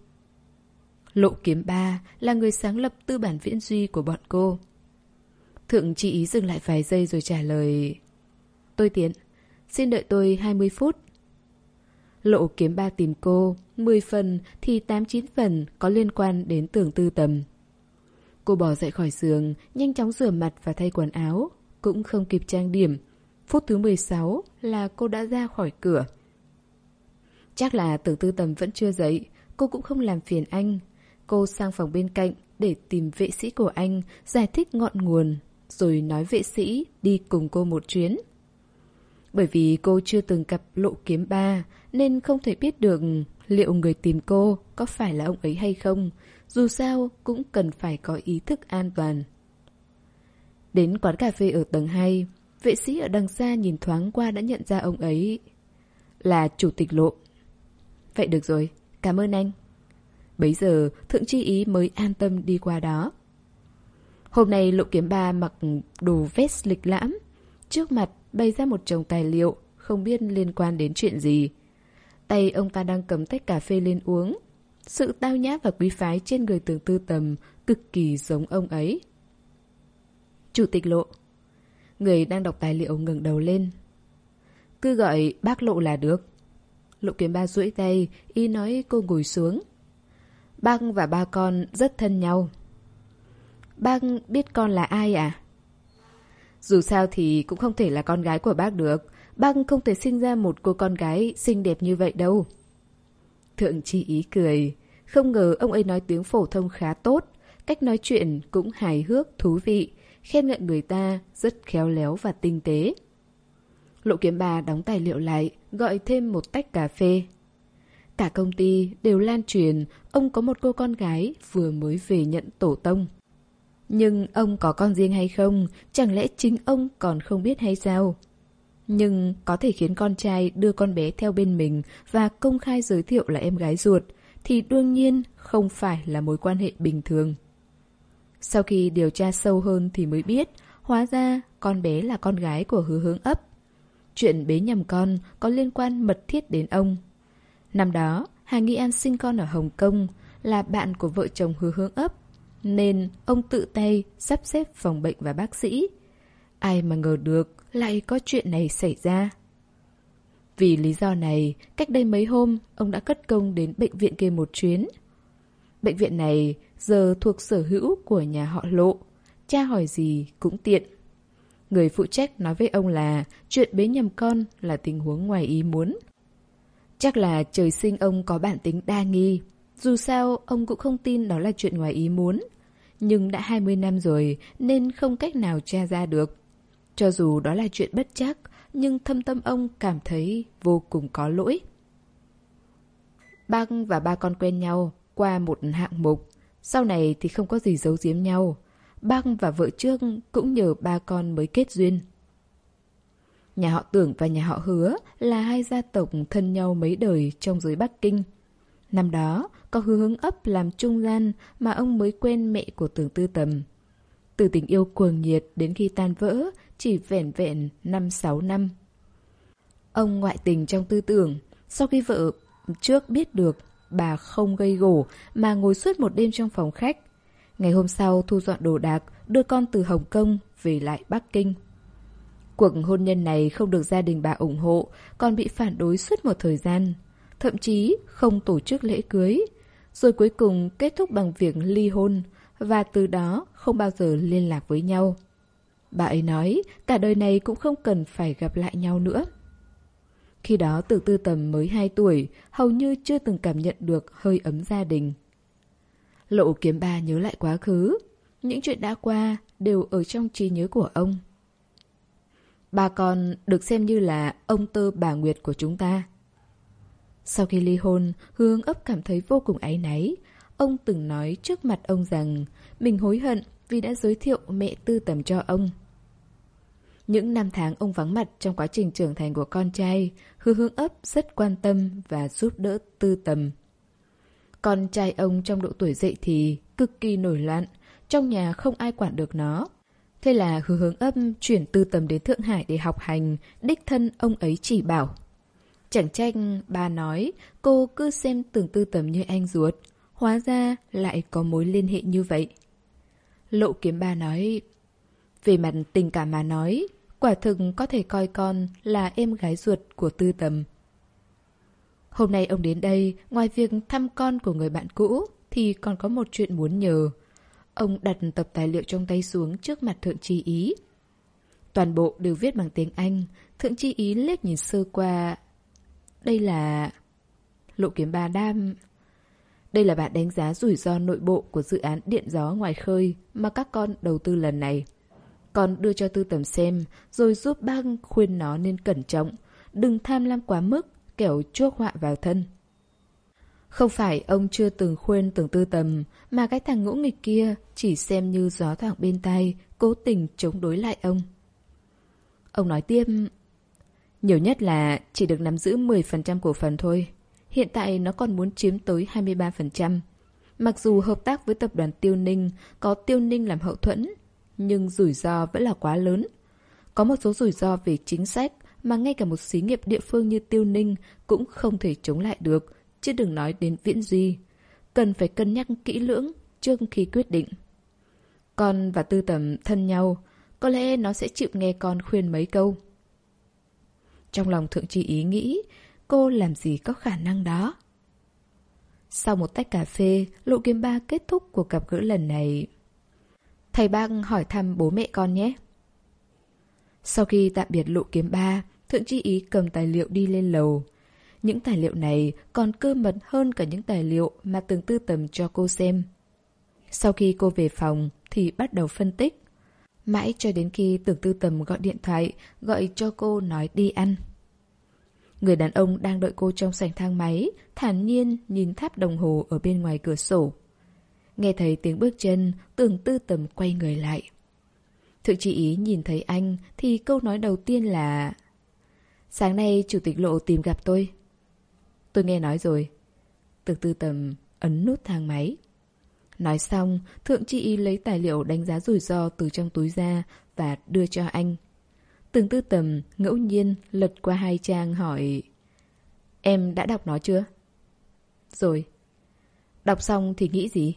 Lộ kiếm ba là người sáng lập tư bản viễn duy của bọn cô. Thượng chị ý dừng lại vài giây rồi trả lời Tôi tiện Xin đợi tôi 20 phút Lộ kiếm ba tìm cô 10 phần thì 8-9 phần có liên quan đến tưởng tư tầm Cô bỏ dậy khỏi giường Nhanh chóng rửa mặt và thay quần áo Cũng không kịp trang điểm. Phút thứ 16 là cô đã ra khỏi cửa. Chắc là tưởng tư tầm vẫn chưa dậy Cô cũng không làm phiền anh. Cô sang phòng bên cạnh để tìm vệ sĩ của anh giải thích ngọn nguồn rồi nói vệ sĩ đi cùng cô một chuyến. Bởi vì cô chưa từng gặp lộ kiếm ba, nên không thể biết được liệu người tìm cô có phải là ông ấy hay không, dù sao cũng cần phải có ý thức an toàn. Đến quán cà phê ở tầng 2, vệ sĩ ở đằng xa nhìn thoáng qua đã nhận ra ông ấy là chủ tịch lộ. Vậy được rồi, cảm ơn anh. Bấy giờ, Thượng Chi Ý mới an tâm đi qua đó. Hôm nay Lộ Kiếm Ba mặc đồ vest lịch lãm. Trước mặt bày ra một chồng tài liệu, không biết liên quan đến chuyện gì. Tay ông ta đang cầm tách cà phê lên uống. Sự tao nhã và quý phái trên người tường tư tầm cực kỳ giống ông ấy. Chủ tịch Lộ Người đang đọc tài liệu ngừng đầu lên. Cứ gọi bác Lộ là được. Lộ Kiếm Ba duỗi tay, y nói cô ngồi xuống. Bác và ba con rất thân nhau. Bác biết con là ai à? Dù sao thì cũng không thể là con gái của bác được. Bác không thể sinh ra một cô con gái xinh đẹp như vậy đâu. Thượng chi ý cười. Không ngờ ông ấy nói tiếng phổ thông khá tốt. Cách nói chuyện cũng hài hước, thú vị. Khen ngợi người ta rất khéo léo và tinh tế. Lộ kiếm bà đóng tài liệu lại, gọi thêm một tách cà phê. Cả công ty đều lan truyền ông có một cô con gái vừa mới về nhận tổ tông. Nhưng ông có con riêng hay không, chẳng lẽ chính ông còn không biết hay sao? Nhưng có thể khiến con trai đưa con bé theo bên mình và công khai giới thiệu là em gái ruột, thì đương nhiên không phải là mối quan hệ bình thường. Sau khi điều tra sâu hơn thì mới biết, hóa ra con bé là con gái của hứa hướng ấp. Chuyện bế nhầm con có liên quan mật thiết đến ông. Năm đó, Hà Nghi An sinh con ở Hồng Kông, là bạn của vợ chồng hứa hướng ấp nên ông tự tay sắp xếp phòng bệnh và bác sĩ. Ai mà ngờ được lại có chuyện này xảy ra. Vì lý do này, cách đây mấy hôm, ông đã cất công đến bệnh viện kia một chuyến. Bệnh viện này giờ thuộc sở hữu của nhà họ Lộ, cha hỏi gì cũng tiện. Người phụ trách nói với ông là chuyện bế nhầm con là tình huống ngoài ý muốn. Chắc là trời sinh ông có bản tính đa nghi. Dù sao, ông cũng không tin đó là chuyện ngoài ý muốn nhưng đã 20 năm rồi nên không cách nào tra ra được. Cho dù đó là chuyện bất chắc, nhưng thâm tâm ông cảm thấy vô cùng có lỗi. Băng và ba con quen nhau qua một hạng mục, Sau này thì không có gì giấu giếm nhau. Băng và vợ trước cũng nhờ ba con mới kết duyên. Nhà họ Tưởng và nhà họ Hứa là hai gia tộc thân nhau mấy đời trong giới Bắc Kinh. Năm đó, có hứa hướng ấp làm trung gian mà ông mới quen mẹ của Tưởng Tư Tầm. Từ tình yêu cuồng nhiệt đến khi tan vỡ, chỉ vẻn vẹn 5-6 năm. Ông ngoại tình trong tư tưởng, sau khi vợ trước biết được, bà không gây gổ mà ngồi suốt một đêm trong phòng khách. Ngày hôm sau thu dọn đồ đạc, đưa con từ Hồng Kông về lại Bắc Kinh. Cuộc hôn nhân này không được gia đình bà ủng hộ, còn bị phản đối suốt một thời gian. Thậm chí không tổ chức lễ cưới. Rồi cuối cùng kết thúc bằng việc ly hôn, và từ đó không bao giờ liên lạc với nhau. Bà ấy nói cả đời này cũng không cần phải gặp lại nhau nữa. Khi đó từ tư tầm mới 2 tuổi, hầu như chưa từng cảm nhận được hơi ấm gia đình. Lộ kiếm ba nhớ lại quá khứ. Những chuyện đã qua đều ở trong trí nhớ của ông. bà con được xem như là ông tơ bà Nguyệt của chúng ta. Sau khi ly hôn, Hương ấp cảm thấy vô cùng áy náy. Ông từng nói trước mặt ông rằng mình hối hận vì đã giới thiệu mẹ tư tầm cho ông. Những năm tháng ông vắng mặt trong quá trình trưởng thành của con trai, Hứa hướng ấp rất quan tâm và giúp đỡ tư tầm. Con trai ông trong độ tuổi dậy thì cực kỳ nổi loạn, trong nhà không ai quản được nó. Thế là hứa hướng ấp chuyển tư tầm đến Thượng Hải để học hành, đích thân ông ấy chỉ bảo. Chẳng tranh, bà nói, cô cứ xem tưởng tư tầm như anh ruột, hóa ra lại có mối liên hệ như vậy. Lộ kiếm ba nói, về mặt tình cảm mà nói, quả thực có thể coi con là em gái ruột của tư tầm. Hôm nay ông đến đây, ngoài việc thăm con của người bạn cũ, thì còn có một chuyện muốn nhờ. Ông đặt tập tài liệu trong tay xuống trước mặt Thượng Chi Ý. Toàn bộ đều viết bằng tiếng Anh. Thượng Chi Ý liếc nhìn sơ qua. Đây là... Lộ kiếm ba đam... Đây là bản đánh giá rủi ro nội bộ của dự án điện gió ngoài khơi mà các con đầu tư lần này. Con đưa cho tư tầm xem, rồi giúp băng khuyên nó nên cẩn trọng, đừng tham lam quá mức, kẻo chuốc họa vào thân. Không phải ông chưa từng khuyên tưởng tư tầm, mà cái thằng ngỗ nghịch kia chỉ xem như gió thoảng bên tai, cố tình chống đối lại ông. Ông nói tiếp, nhiều nhất là chỉ được nắm giữ 10% cổ phần thôi. Hiện tại nó còn muốn chiếm tới 23%. Mặc dù hợp tác với tập đoàn Tiêu Ninh có Tiêu Ninh làm hậu thuẫn, nhưng rủi ro vẫn là quá lớn. Có một số rủi ro về chính sách mà ngay cả một xí nghiệp địa phương như Tiêu Ninh cũng không thể chống lại được, chứ đừng nói đến Viễn Duy. Cần phải cân nhắc kỹ lưỡng trước khi quyết định. Con và Tư Tầm thân nhau, có lẽ nó sẽ chịu nghe con khuyên mấy câu. Trong lòng Thượng Chi ý nghĩ, cô làm gì có khả năng đó. Sau một tách cà phê, Lộ Kiếm Ba kết thúc cuộc gặp gỡ lần này. Thầy bang hỏi thăm bố mẹ con nhé. Sau khi tạm biệt Lộ Kiếm Ba, Thượng Chi Ý cầm tài liệu đi lên lầu. Những tài liệu này còn cơ mật hơn cả những tài liệu mà từng tư tầm cho cô xem. Sau khi cô về phòng thì bắt đầu phân tích. Mãi cho đến khi tưởng tư tầm gọi điện thoại, gọi cho cô nói đi ăn. Người đàn ông đang đợi cô trong sảnh thang máy, thản nhiên nhìn tháp đồng hồ ở bên ngoài cửa sổ. Nghe thấy tiếng bước chân, tưởng tư tầm quay người lại. Thượng chị ý nhìn thấy anh thì câu nói đầu tiên là Sáng nay chủ tịch lộ tìm gặp tôi. Tôi nghe nói rồi. Từ tư tầm ấn nút thang máy. Nói xong, thượng chi ý lấy tài liệu đánh giá rủi ro từ trong túi ra và đưa cho anh. Từng tư tầm ngẫu nhiên lật qua hai trang hỏi Em đã đọc nó chưa? Rồi. Đọc xong thì nghĩ gì?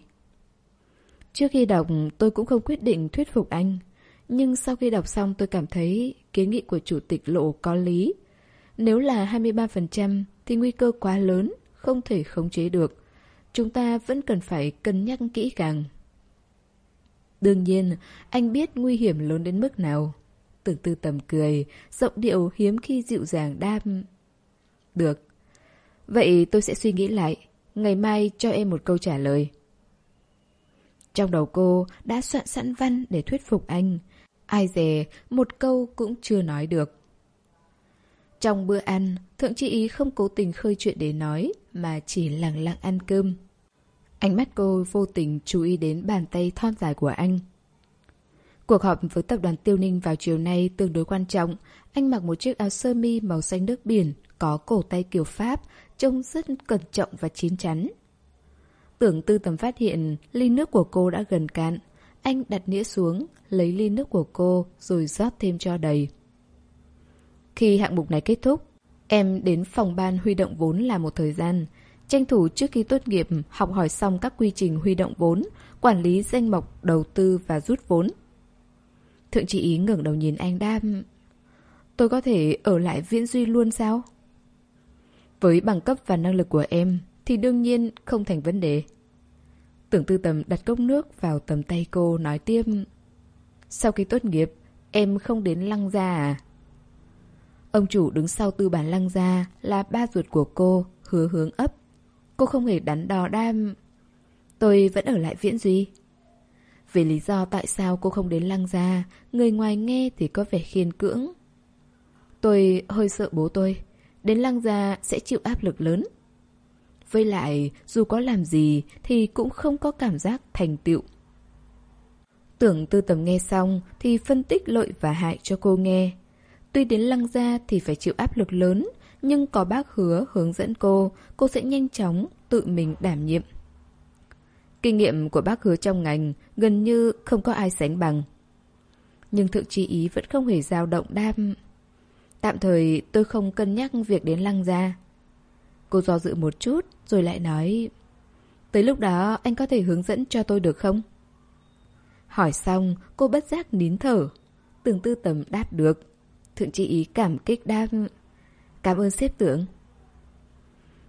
Trước khi đọc tôi cũng không quyết định thuyết phục anh. Nhưng sau khi đọc xong tôi cảm thấy kiến nghị của chủ tịch lộ có lý. Nếu là 23% thì nguy cơ quá lớn, không thể khống chế được. Chúng ta vẫn cần phải cân nhắc kỹ càng. Đương nhiên, anh biết nguy hiểm lớn đến mức nào. Từ tư tầm cười, giọng điệu hiếm khi dịu dàng đam. Được. Vậy tôi sẽ suy nghĩ lại. Ngày mai cho em một câu trả lời. Trong đầu cô đã soạn sẵn văn để thuyết phục anh. Ai dè, một câu cũng chưa nói được. Trong bữa ăn, Thượng Chị Ý không cố tình khơi chuyện để nói, mà chỉ lặng lặng ăn cơm. Ánh mắt cô vô tình chú ý đến bàn tay thon dài của anh. Cuộc họp với tập đoàn Tiêu Ninh vào chiều nay tương đối quan trọng. Anh mặc một chiếc áo sơ mi màu xanh nước biển, có cổ tay kiểu Pháp, trông rất cẩn trọng và chín chắn. Tưởng tư tầm phát hiện ly nước của cô đã gần cạn. Anh đặt nĩa xuống, lấy ly nước của cô rồi rót thêm cho đầy. Khi hạng mục này kết thúc, em đến phòng ban huy động vốn là một thời gian. Tranh thủ trước khi tốt nghiệp học hỏi xong các quy trình huy động vốn, quản lý danh mục đầu tư và rút vốn. Thượng chị ý ngẩng đầu nhìn anh đam. Tôi có thể ở lại viễn duy luôn sao? Với bằng cấp và năng lực của em thì đương nhiên không thành vấn đề. Tưởng tư tầm đặt cốc nước vào tầm tay cô nói tiếp. Sau khi tốt nghiệp, em không đến lăng gia à? Ông chủ đứng sau tư bản lăng gia là ba ruột của cô, hứa hướng ấp. Cô không hề đắn đo đam. Tôi vẫn ở lại viễn duy. Về lý do tại sao cô không đến lăng gia, người ngoài nghe thì có vẻ khiên cưỡng. Tôi hơi sợ bố tôi. Đến lăng gia sẽ chịu áp lực lớn. Với lại, dù có làm gì thì cũng không có cảm giác thành tựu. Tưởng tư tầm nghe xong thì phân tích lợi và hại cho cô nghe. Tuy đến lăng gia thì phải chịu áp lực lớn, nhưng có bác hứa hướng dẫn cô, cô sẽ nhanh chóng tự mình đảm nhiệm. Kinh nghiệm của bác hứa trong ngành gần như không có ai sánh bằng. Nhưng thượng trí ý vẫn không hề dao động đam. Tạm thời tôi không cân nhắc việc đến lăng gia. Cô do dự một chút rồi lại nói, Tới lúc đó anh có thể hướng dẫn cho tôi được không? Hỏi xong, cô bất giác nín thở, tưởng tư tầm đáp được Thượng trí ý cảm kích đam Cảm ơn sếp tưởng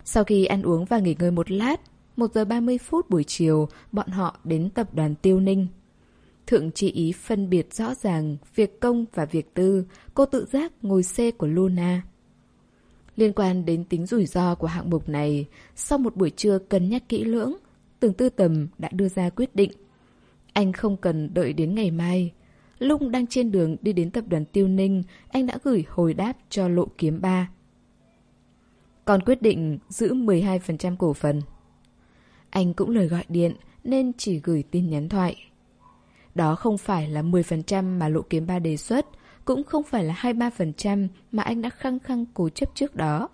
Sau khi ăn uống và nghỉ ngơi một lát 1 giờ 30 phút buổi chiều, bọn họ đến tập đoàn Tiêu Ninh. Thượng chỉ ý phân biệt rõ ràng việc công và việc tư, cô tự giác ngồi xe của Luna. Liên quan đến tính rủi ro của hạng mục này, sau một buổi trưa cân nhắc kỹ lưỡng, Tưởng Tư Tầm đã đưa ra quyết định. Anh không cần đợi đến ngày mai. Lúc đang trên đường đi đến tập đoàn Tiêu Ninh, anh đã gửi hồi đáp cho Lộ Kiếm Ba. Còn quyết định giữ 12% cổ phần. Anh cũng lời gọi điện nên chỉ gửi tin nhắn thoại. Đó không phải là 10% mà Lộ Kiếm Ba đề xuất, cũng không phải là 23% mà anh đã khăng khăng cố chấp trước đó.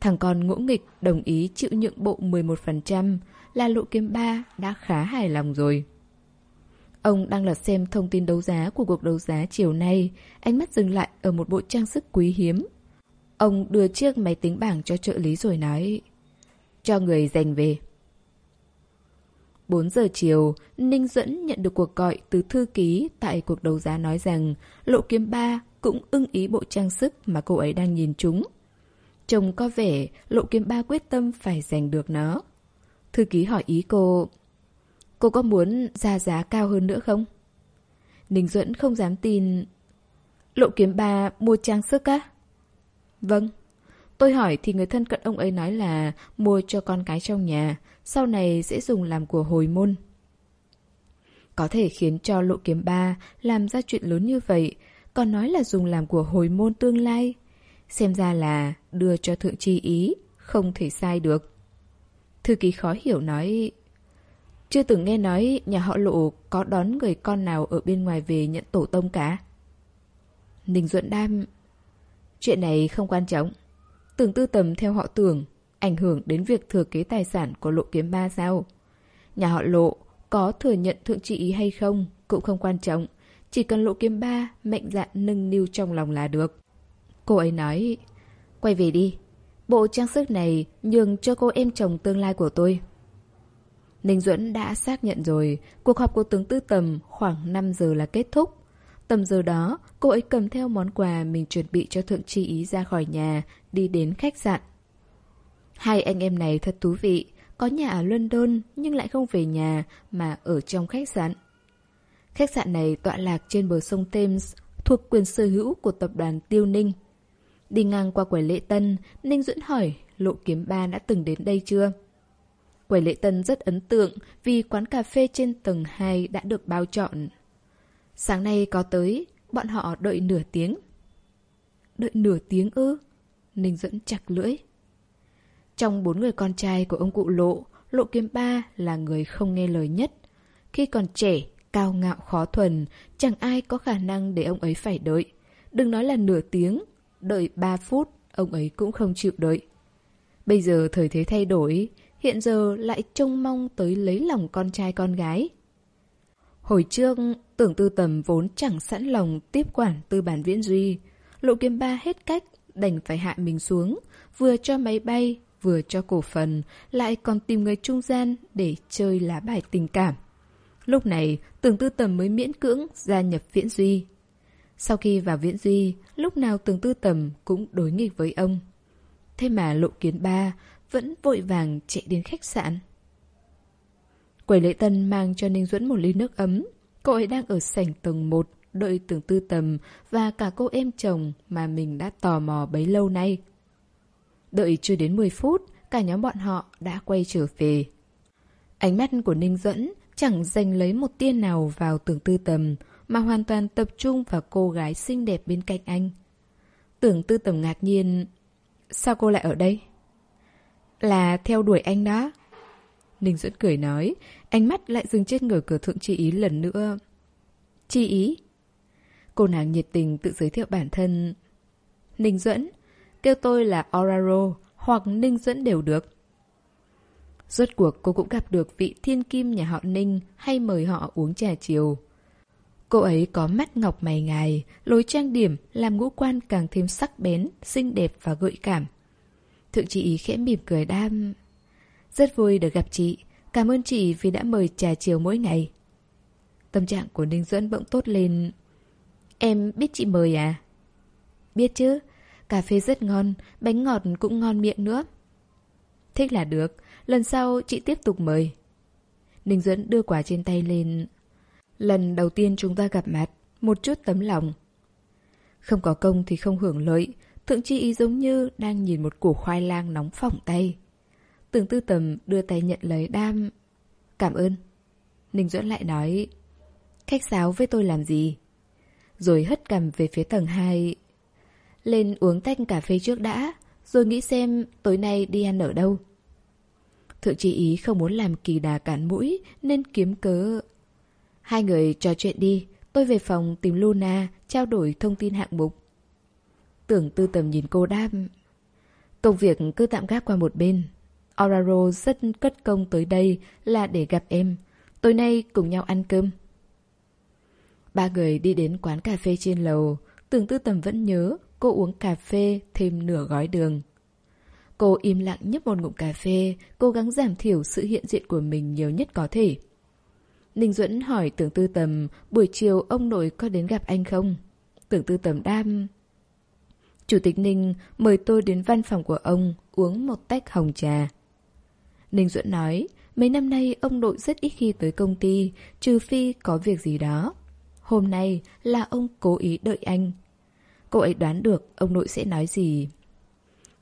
Thằng con ngỗ nghịch đồng ý chịu nhượng bộ 11% là Lộ Kiếm Ba đã khá hài lòng rồi. Ông đang lật xem thông tin đấu giá của cuộc đấu giá chiều nay, ánh mắt dừng lại ở một bộ trang sức quý hiếm. Ông đưa chiếc máy tính bảng cho trợ lý rồi nói Cho người dành về 4 giờ chiều, Ninh Dẫn nhận được cuộc gọi từ thư ký tại cuộc đấu giá nói rằng Lộ Kiếm Ba cũng ưng ý bộ trang sức mà cô ấy đang nhìn chúng. Trông có vẻ Lộ Kiếm Ba quyết tâm phải giành được nó. Thư ký hỏi ý cô, cô có muốn ra giá cao hơn nữa không? Ninh Duẫn không dám tin. Lộ Kiếm Ba mua trang sức á? Vâng. Tôi hỏi thì người thân cận ông ấy nói là mua cho con cái trong nhà, sau này sẽ dùng làm của hồi môn. Có thể khiến cho lộ kiếm ba làm ra chuyện lớn như vậy, còn nói là dùng làm của hồi môn tương lai. Xem ra là đưa cho thượng chi ý, không thể sai được. Thư ký khó hiểu nói... Chưa từng nghe nói nhà họ lộ có đón người con nào ở bên ngoài về nhận tổ tông cả. Ninh Duận Đam... Chuyện này không quan trọng. Tưởng tư tầm theo họ tưởng, ảnh hưởng đến việc thừa kế tài sản của lộ kiếm ba sao? Nhà họ lộ có thừa nhận thượng trị ý hay không cũng không quan trọng, chỉ cần lộ kiếm ba mệnh dạn nâng niu trong lòng là được. Cô ấy nói, quay về đi, bộ trang sức này nhường cho cô em chồng tương lai của tôi. Ninh Duẫn đã xác nhận rồi, cuộc họp của tướng tư tầm khoảng 5 giờ là kết thúc. Tầm giờ đó, cô ấy cầm theo món quà mình chuẩn bị cho thượng tri ý ra khỏi nhà, đi đến khách sạn. Hai anh em này thật thú vị, có nhà ở London nhưng lại không về nhà mà ở trong khách sạn. Khách sạn này tọa lạc trên bờ sông Thames, thuộc quyền sở hữu của tập đoàn Tiêu Ninh. Đi ngang qua quầy lễ tân, Ninh Duẫn hỏi Lộ Kiếm Ba đã từng đến đây chưa? Quầy lễ tân rất ấn tượng vì quán cà phê trên tầng 2 đã được bao chọn. Sáng nay có tới, bọn họ đợi nửa tiếng. Đợi nửa tiếng ư? Ninh Duẫn chặt lưỡi. Trong bốn người con trai của ông cụ Lộ, Lộ Kiếm Ba là người không nghe lời nhất. Khi còn trẻ, cao ngạo khó thuần, chẳng ai có khả năng để ông ấy phải đợi. Đừng nói là nửa tiếng, đợi 3 phút, ông ấy cũng không chịu đợi. Bây giờ thời thế thay đổi, hiện giờ lại trông mong tới lấy lòng con trai con gái. Hồi trước, tưởng tư tầm vốn chẳng sẵn lòng tiếp quản tư bản viễn duy. Lộ kiếm ba hết cách, đành phải hạ mình xuống, vừa cho máy bay, vừa cho cổ phần, lại còn tìm người trung gian để chơi lá bài tình cảm. Lúc này, tưởng tư tầm mới miễn cưỡng gia nhập viễn duy. Sau khi vào viễn duy, lúc nào tưởng tư tầm cũng đối nghịch với ông. Thế mà lộ kiến ba vẫn vội vàng chạy đến khách sạn. Quầy lễ tân mang cho Ninh Duẫn một ly nước ấm. Cô ấy đang ở sảnh tầng 1, đợi tưởng tư tầm và cả cô em chồng mà mình đã tò mò bấy lâu nay. Đợi chưa đến 10 phút, cả nhóm bọn họ đã quay trở về. Ánh mắt của Ninh Dẫn chẳng dành lấy một tia nào vào tưởng tư tầm, mà hoàn toàn tập trung vào cô gái xinh đẹp bên cạnh anh. Tưởng tư tầm ngạc nhiên, sao cô lại ở đây? Là theo đuổi anh đó. Ninh Duẫn cười nói, ánh mắt lại dừng trên người cửa thượng chi ý lần nữa. Chi ý? Cô nàng nhiệt tình tự giới thiệu bản thân. Ninh Duẫn, kêu tôi là Oraro hoặc Ninh Duẫn đều được. Rốt cuộc cô cũng gặp được vị thiên kim nhà họ Ninh hay mời họ uống trà chiều. Cô ấy có mắt ngọc mày ngài, lối trang điểm làm ngũ quan càng thêm sắc bén, xinh đẹp và gợi cảm. Thượng chị khẽ mỉm cười đam. Rất vui được gặp chị, cảm ơn chị vì đã mời trà chiều mỗi ngày. Tâm trạng của Ninh Duẫn bỗng tốt lên. Em biết chị mời à? Biết chứ, cà phê rất ngon, bánh ngọt cũng ngon miệng nữa. Thích là được, lần sau chị tiếp tục mời. Ninh Duẫn đưa quả trên tay lên. Lần đầu tiên chúng ta gặp mặt, một chút tấm lòng. Không có công thì không hưởng lợi, thượng chi ý giống như đang nhìn một củ khoai lang nóng phỏng tay. Tưởng tư tầm đưa tay nhận lấy đam. Cảm ơn. Ninh Duẫn lại nói, khách sáo với tôi làm gì? Rồi hất cầm về phía tầng 2. Lên uống tách cà phê trước đã, rồi nghĩ xem tối nay đi ăn ở đâu. Thượng chi ý không muốn làm kỳ đà cản mũi nên kiếm cớ Hai người trò chuyện đi, tôi về phòng tìm Luna, trao đổi thông tin hạng mục. Tưởng tư tầm nhìn cô đáp. Công việc cứ tạm gác qua một bên. Oraro rất cất công tới đây là để gặp em. Tối nay cùng nhau ăn cơm. Ba người đi đến quán cà phê trên lầu. Tưởng tư tầm vẫn nhớ cô uống cà phê thêm nửa gói đường. Cô im lặng nhấp một ngụm cà phê, cố gắng giảm thiểu sự hiện diện của mình nhiều nhất có thể. Ninh Duẫn hỏi tưởng tư tầm buổi chiều ông nội có đến gặp anh không? Tưởng tư tầm đam. Chủ tịch Ninh mời tôi đến văn phòng của ông uống một tách hồng trà. Ninh Duẫn nói, mấy năm nay ông nội rất ít khi tới công ty, trừ phi có việc gì đó. Hôm nay là ông cố ý đợi anh. Cô ấy đoán được ông nội sẽ nói gì.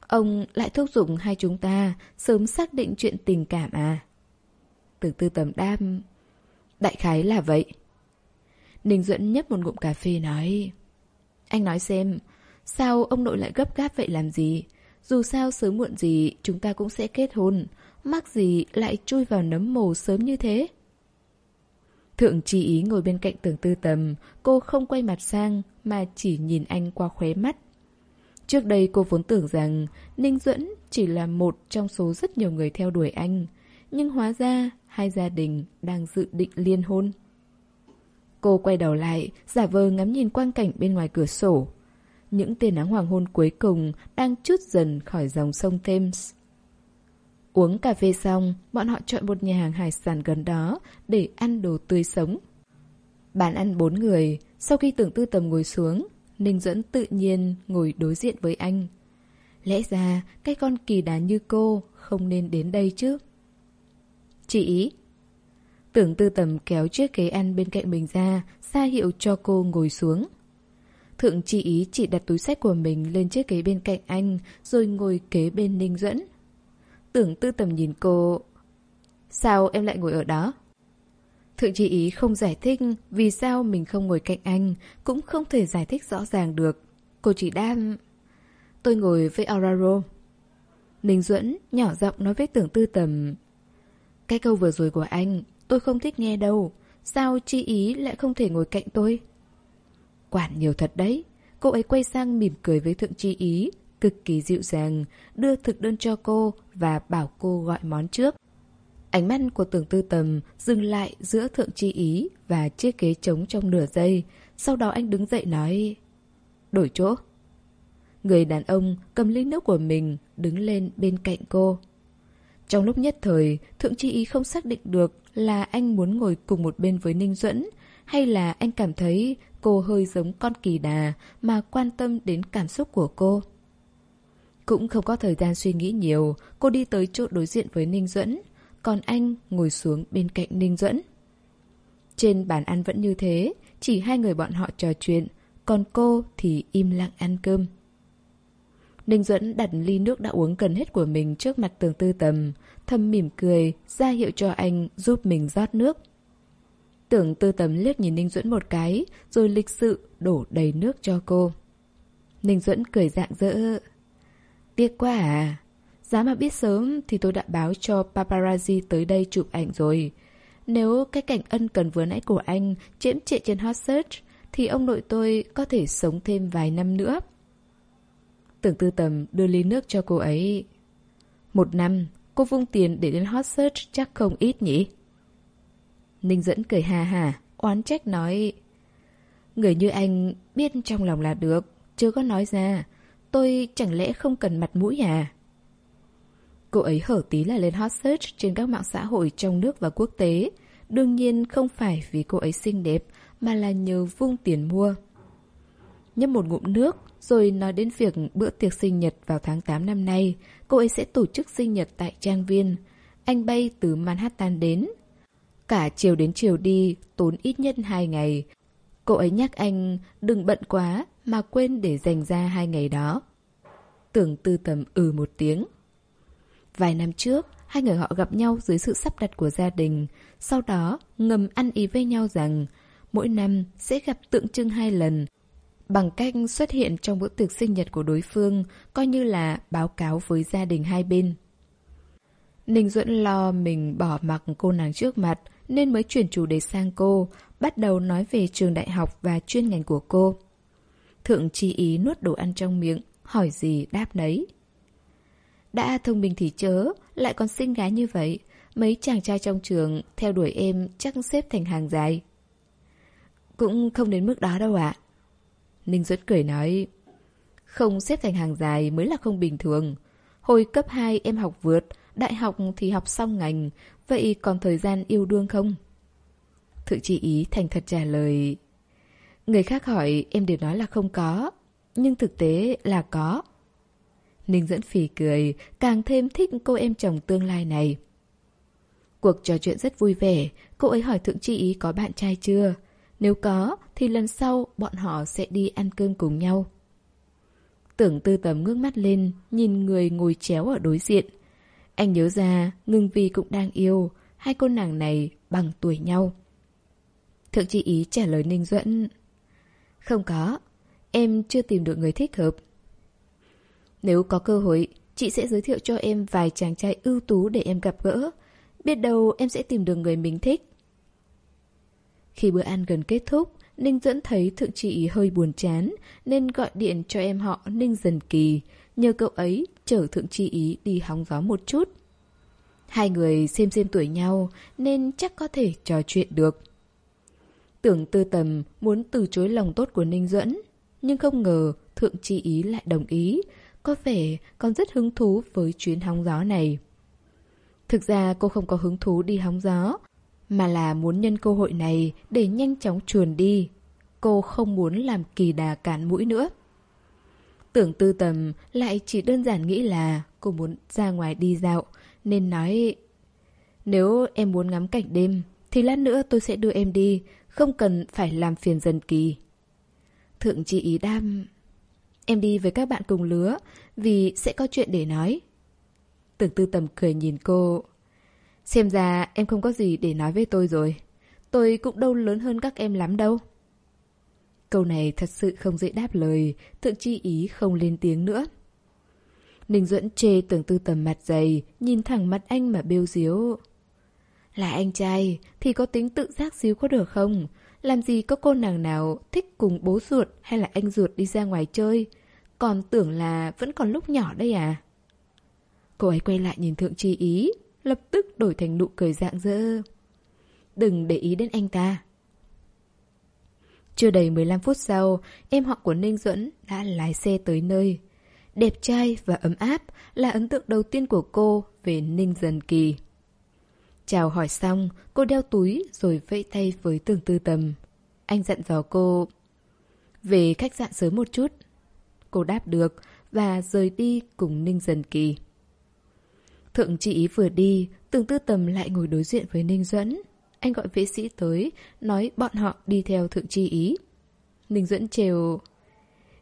Ông lại thúc giục hai chúng ta sớm xác định chuyện tình cảm à? Tưởng tư tầm đam, Đại khái là vậy. Ninh Duẫn nhấp một ngụm cà phê nói. Anh nói xem, sao ông nội lại gấp gáp vậy làm gì? Dù sao sớm muộn gì chúng ta cũng sẽ kết hôn. Mắc gì lại chui vào nấm mồ sớm như thế? Thượng trì ý ngồi bên cạnh tường tư tầm, cô không quay mặt sang mà chỉ nhìn anh qua khóe mắt. Trước đây cô vốn tưởng rằng Ninh Duẫn chỉ là một trong số rất nhiều người theo đuổi anh. Nhưng hóa ra hai gia đình đang dự định liên hôn. Cô quay đầu lại, giả vờ ngắm nhìn quang cảnh bên ngoài cửa sổ. Những tia nắng hoàng hôn cuối cùng đang chút dần khỏi dòng sông Thames. Uống cà phê xong, bọn họ chọn một nhà hàng hải sản gần đó để ăn đồ tươi sống. Bàn ăn bốn người, sau khi tưởng tư tầm ngồi xuống, Ninh Dẫn tự nhiên ngồi đối diện với anh. Lẽ ra, cái con kỳ đá như cô không nên đến đây chứ. Chị ý. Tưởng tư tầm kéo chiếc ghế ăn bên cạnh mình ra, ra hiệu cho cô ngồi xuống. Thượng chị ý chỉ đặt túi sách của mình lên chiếc ghế bên cạnh anh, rồi ngồi kế bên Ninh Duẫn. Tưởng tư tầm nhìn cô... Sao em lại ngồi ở đó? Thượng chị ý không giải thích vì sao mình không ngồi cạnh anh, cũng không thể giải thích rõ ràng được. Cô chỉ đam... Tôi ngồi với Auraro. Ninh Duẫn nhỏ giọng nói với tưởng tư tầm... Cái câu vừa rồi của anh, tôi không thích nghe đâu. Sao chi ý lại không thể ngồi cạnh tôi? Quản nhiều thật đấy. Cô ấy quay sang mỉm cười với thượng chi ý, cực kỳ dịu dàng, đưa thực đơn cho cô và bảo cô gọi món trước. Ánh mắt của tưởng tư tầm dừng lại giữa thượng chi ý và chiếc ghế trống trong nửa giây. Sau đó anh đứng dậy nói Đổi chỗ Người đàn ông cầm ly nước của mình đứng lên bên cạnh cô. Trong lúc nhất thời, Thượng Chi Ý không xác định được là anh muốn ngồi cùng một bên với Ninh Duẫn hay là anh cảm thấy cô hơi giống con kỳ đà mà quan tâm đến cảm xúc của cô. Cũng không có thời gian suy nghĩ nhiều, cô đi tới chỗ đối diện với Ninh Duẫn, còn anh ngồi xuống bên cạnh Ninh Duẫn. Trên bàn ăn vẫn như thế, chỉ hai người bọn họ trò chuyện, còn cô thì im lặng ăn cơm. Ninh Duẫn đặt ly nước đã uống gần hết của mình trước mặt tường tư tầm, thầm mỉm cười, ra hiệu cho anh giúp mình rót nước. Tưởng tư tầm liếc nhìn Ninh Duẫn một cái, rồi lịch sự đổ đầy nước cho cô. Ninh Duẫn cười dạng dỡ. Tiếc quá à. Giá mà biết sớm thì tôi đã báo cho paparazzi tới đây chụp ảnh rồi. Nếu cái cảnh ân cần vừa nãy của anh chiếm trệ trên hot search, thì ông nội tôi có thể sống thêm vài năm nữa. Tưởng tư tầm đưa ly nước cho cô ấy. Một năm, cô vung tiền để đến hot search chắc không ít nhỉ? Ninh dẫn cười hà hà, oán trách nói. Người như anh biết trong lòng là được, chưa có nói ra. Tôi chẳng lẽ không cần mặt mũi à? Cô ấy hở tí là lên hot search trên các mạng xã hội trong nước và quốc tế. Đương nhiên không phải vì cô ấy xinh đẹp, mà là nhờ vung tiền mua. Nhấp một ngụm nước, rồi nói đến việc bữa tiệc sinh nhật vào tháng 8 năm nay, cô ấy sẽ tổ chức sinh nhật tại trang viên. Anh bay từ Manhattan đến. Cả chiều đến chiều đi, tốn ít nhất 2 ngày. Cô ấy nhắc anh đừng bận quá mà quên để dành ra hai ngày đó. Tưởng tư tầm ừ một tiếng. Vài năm trước, hai người họ gặp nhau dưới sự sắp đặt của gia đình. Sau đó, ngầm ăn ý với nhau rằng mỗi năm sẽ gặp tượng trưng hai lần bằng cách xuất hiện trong bữa tiệc sinh nhật của đối phương, coi như là báo cáo với gia đình hai bên. Ninh Duẫn lo mình bỏ mặc cô nàng trước mặt, nên mới chuyển chủ đề sang cô, bắt đầu nói về trường đại học và chuyên ngành của cô. Thượng chi ý nuốt đồ ăn trong miệng, hỏi gì đáp nấy. Đã thông minh thì chớ, lại còn xinh gái như vậy, mấy chàng trai trong trường theo đuổi em chắc xếp thành hàng dài. Cũng không đến mức đó đâu ạ. Ninh Duẫn cười nói, không xếp thành hàng dài mới là không bình thường. Hồi cấp 2 em học vượt, đại học thì học xong ngành, vậy còn thời gian yêu đương không? Thượng chị ý thành thật trả lời, người khác hỏi em đều nói là không có, nhưng thực tế là có. Ninh Dẫn phì cười, càng thêm thích cô em chồng tương lai này. Cuộc trò chuyện rất vui vẻ, cô ấy hỏi Thượng Chi Ý có bạn trai chưa? Nếu có, thì lần sau bọn họ sẽ đi ăn cơm cùng nhau. Tưởng tư tầm ngước mắt lên, nhìn người ngồi chéo ở đối diện. Anh nhớ ra, ngưng vi cũng đang yêu, hai cô nàng này bằng tuổi nhau. Thượng Chi Ý trả lời Ninh Duẫn. Không có, em chưa tìm được người thích hợp. Nếu có cơ hội, chị sẽ giới thiệu cho em vài chàng trai ưu tú để em gặp gỡ. Biết đâu em sẽ tìm được người mình thích. Khi bữa ăn gần kết thúc, Ninh dẫn thấy thượng trị hơi buồn chán, nên gọi điện cho em họ Ninh Dần Kỳ, nhờ cậu ấy chở thượng chị ý đi hóng gió một chút. Hai người xem xem tuổi nhau, nên chắc có thể trò chuyện được. Tưởng tư tầm muốn từ chối lòng tốt của Ninh Duẫn, nhưng không ngờ thượng trị ý lại đồng ý, có vẻ còn rất hứng thú với chuyến hóng gió này. Thực ra cô không có hứng thú đi hóng gió, mà là muốn nhân cơ hội này để nhanh chóng chuồn đi. Cô không muốn làm kỳ đà cản mũi nữa. Tưởng tư tầm lại chỉ đơn giản nghĩ là cô muốn ra ngoài đi dạo, nên nói Nếu em muốn ngắm cảnh đêm, thì lát nữa tôi sẽ đưa em đi, không cần phải làm phiền dần kỳ. Thượng chị ý đam Em đi với các bạn cùng lứa, vì sẽ có chuyện để nói. Tưởng tư tầm cười nhìn cô Xem ra em không có gì để nói với tôi rồi. Tôi cũng đâu lớn hơn các em lắm đâu. Câu này thật sự không dễ đáp lời, thượng chi ý không lên tiếng nữa. Ninh Duẫn chê tưởng tư tầm mặt dày, nhìn thẳng mặt anh mà bêu diếu. Là anh trai, thì có tính tự giác xíu có được không? Làm gì có cô nàng nào thích cùng bố ruột hay là anh ruột đi ra ngoài chơi? Còn tưởng là vẫn còn lúc nhỏ đây à? Cô ấy quay lại nhìn Thượng Chi Ý, lập tức đổi thành nụ cười dạng dỡ. Đừng để ý đến anh ta. Chưa đầy 15 phút sau, em họ của Ninh Duẫn đã lái xe tới nơi. Đẹp trai và ấm áp là ấn tượng đầu tiên của cô về Ninh Dần Kỳ. Chào hỏi xong, cô đeo túi rồi vẫy tay với tường tư tầm. Anh dặn dò cô về khách sạn sớm một chút. Cô đáp được và rời đi cùng Ninh Dần Kỳ. Thượng chị vừa đi, tường tư tầm lại ngồi đối diện với Ninh Duẫn. Anh gọi vệ sĩ tới, nói bọn họ đi theo thượng chi ý. Ninh Duẫn trều...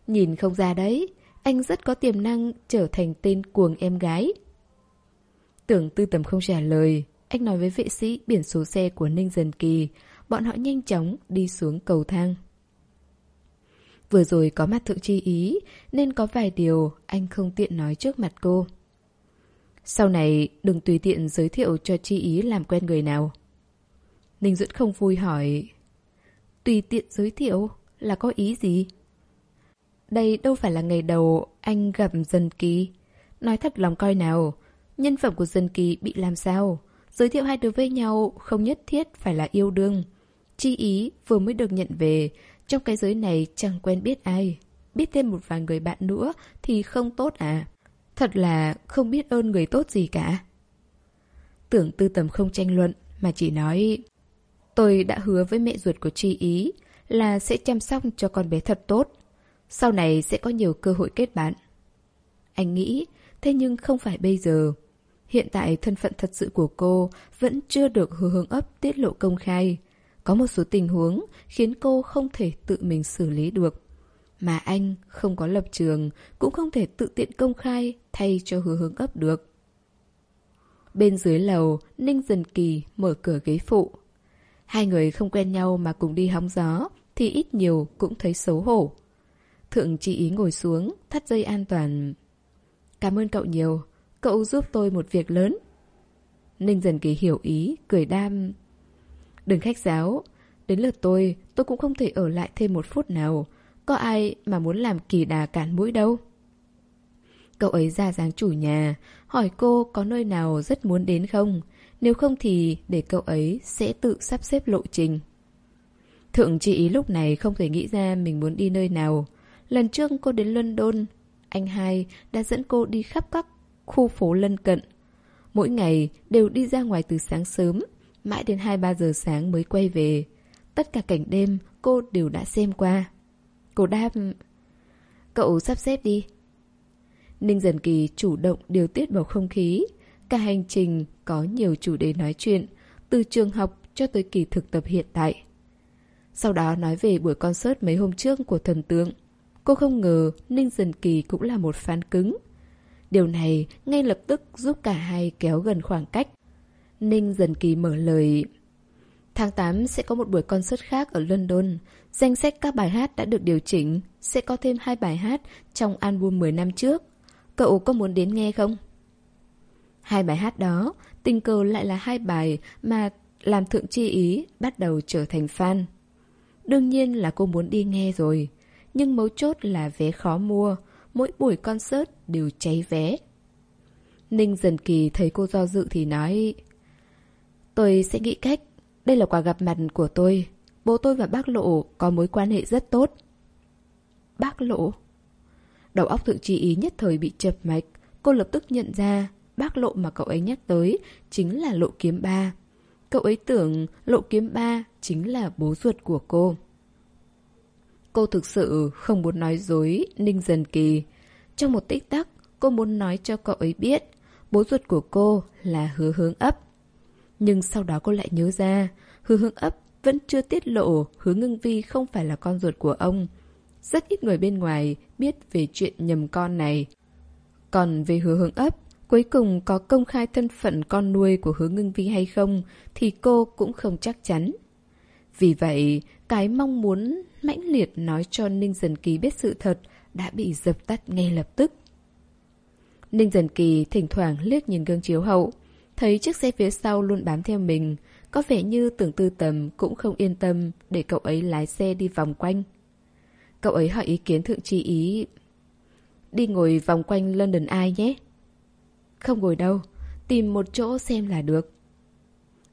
Nhìn không ra đấy, anh rất có tiềm năng trở thành tên cuồng em gái. Tưởng tư tầm không trả lời, anh nói với vệ sĩ biển số xe của Ninh Dần Kỳ, bọn họ nhanh chóng đi xuống cầu thang. Vừa rồi có mặt thượng chi ý, nên có vài điều anh không tiện nói trước mặt cô. Sau này đừng tùy tiện giới thiệu cho chi ý làm quen người nào. Ninh Duẫn không vui hỏi Tùy tiện giới thiệu là có ý gì? Đây đâu phải là ngày đầu anh gặp Dân Kỳ. Nói thật lòng coi nào, nhân phẩm của Dân Kỳ bị làm sao? Giới thiệu hai đứa với nhau không nhất thiết phải là yêu đương. Chi ý vừa mới được nhận về, trong cái giới này chẳng quen biết ai. Biết thêm một vài người bạn nữa thì không tốt à? Thật là không biết ơn người tốt gì cả. Tưởng tư tầm không tranh luận mà chỉ nói Tôi đã hứa với mẹ ruột của Chi Ý là sẽ chăm sóc cho con bé thật tốt. Sau này sẽ có nhiều cơ hội kết bạn. Anh nghĩ, thế nhưng không phải bây giờ. Hiện tại thân phận thật sự của cô vẫn chưa được hứa hướng ấp tiết lộ công khai. Có một số tình huống khiến cô không thể tự mình xử lý được. Mà anh không có lập trường, cũng không thể tự tiện công khai thay cho hứa hướng ấp được. Bên dưới lầu, Ninh Dần Kỳ mở cửa ghế phụ. Hai người không quen nhau mà cùng đi hóng gió Thì ít nhiều cũng thấy xấu hổ Thượng chị ý ngồi xuống Thắt dây an toàn Cảm ơn cậu nhiều Cậu giúp tôi một việc lớn. Ninh dần kỳ hiểu ý Cười đam. Đừng khách giáo Đến lượt tôi Tôi cũng không thể ở lại thêm một phút nào. Có ai mà muốn làm kỳ đà cản mũi đâu? Cậu ấy ra dáng chủ nhà Hỏi cô có nơi nào rất muốn đến không? Nếu không thì để cậu ấy sẽ tự sắp xếp lộ trình. Thượng chị lúc này không thể nghĩ ra mình muốn đi nơi nào. Lần trước cô đến London, anh hai đã dẫn cô đi khắp các khu phố lân cận. Mỗi ngày đều đi ra ngoài từ sáng sớm, mãi đến 2-3 giờ sáng mới quay về. Tất cả cảnh đêm cô đều đã xem qua. Cô đáp... Cậu sắp xếp đi. Ninh Dần Kỳ chủ động điều tiết bầu không khí, Cả hành trình có nhiều chủ đề nói chuyện, từ trường học cho tới kỳ thực tập hiện tại. Sau đó nói về buổi concert mấy hôm trước của thần tượng. Cô không ngờ Ninh Dần Kỳ cũng là một fan cứng. Điều này ngay lập tức giúp cả hai kéo gần khoảng cách. Ninh Dần Kỳ mở lời... Tháng 8 sẽ có một buổi concert khác ở London. Danh sách các bài hát đã được điều chỉnh. Sẽ có thêm hai bài hát trong album 10 năm trước. Cậu có muốn đến nghe không? Hai bài hát đó, tình cờ lại là hai bài mà làm thượng chi ý bắt đầu trở thành fan. Đương nhiên là cô muốn đi nghe rồi, nhưng mấu chốt là vé khó mua, mỗi buổi concert đều cháy vé. Ninh dần kỳ thấy cô do dự thì nói Tôi sẽ nghĩ cách, đây là quà gặp mặt của tôi. Bố tôi và bác Lộ có mối quan hệ rất tốt. Bác Lộ? Đầu óc thượng trí ý nhất thời bị chập mạch, cô lập tức nhận ra bác lộ mà cậu ấy nhắc tới chính là lộ kiếm ba. Cậu ấy tưởng lộ kiếm ba chính là bố ruột của cô. Cô thực sự không muốn nói dối Ninh Dần Kỳ. Trong một tích tắc, cô muốn nói cho cậu ấy biết bố ruột của cô là hứa hướng ấp. Nhưng sau đó cô lại nhớ ra, hứa hướng ấp vẫn chưa tiết lộ hứa ngưng vi không phải là con ruột của ông. Rất ít người bên ngoài biết về chuyện nhầm con này. Còn về hứa hướng ấp, Cuối cùng có công khai thân phận con nuôi của hứa ngưng vi hay không thì cô cũng không chắc chắn. Vì vậy, cái mong muốn mãnh liệt nói cho Ninh Dần Kỳ biết sự thật đã bị dập tắt ngay lập tức. Ninh Dần Kỳ thỉnh thoảng liếc nhìn gương chiếu hậu. thấy chiếc xe phía sau luôn bám theo mình, có vẻ như tưởng tư tầm cũng không yên tâm để cậu ấy lái xe đi vòng quanh. Cậu ấy hỏi ý kiến thượng tri ý. Đi ngồi vòng quanh London Eye nhé. Không ngồi đâu, tìm một chỗ xem là được.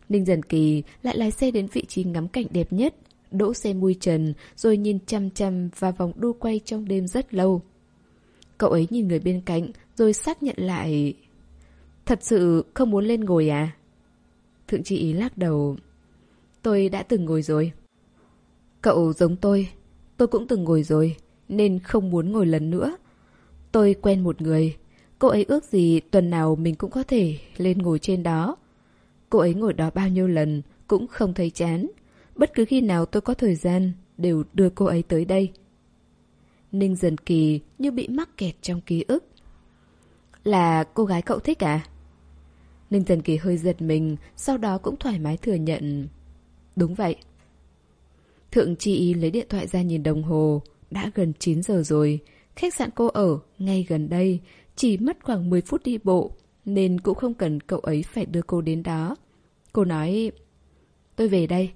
Ninh Dần Kỳ lại lái xe đến vị trí ngắm cảnh đẹp nhất, đỗ xe mui trần rồi nhìn chăm chăm và vòng đu quay trong đêm rất lâu. Cậu ấy nhìn người bên cạnh rồi xác nhận lại... Thật sự không muốn lên ngồi à? Thượng tri ý lắc đầu. Tôi đã từng ngồi rồi. Cậu giống tôi. Tôi cũng từng ngồi rồi, nên không muốn ngồi lần nữa. Tôi quen một người. Cô ấy ước gì tuần nào mình cũng có thể lên ngồi trên đó. Cô ấy ngồi đó bao nhiêu lần cũng không thấy chán. Bất cứ khi nào tôi có thời gian đều đưa cô ấy tới đây. Ninh dần kỳ như bị mắc kẹt trong ký ức. Là cô gái cậu thích à? Ninh dần kỳ hơi giật mình, sau đó cũng thoải mái thừa nhận. Đúng vậy. Thượng chị lấy điện thoại ra nhìn đồng hồ, đã gần 9 giờ rồi. Khách sạn cô ở, ngay gần đây, chỉ mất khoảng 10 phút đi bộ, nên cũng không cần cậu ấy phải đưa cô đến đó. Cô nói, tôi về đây.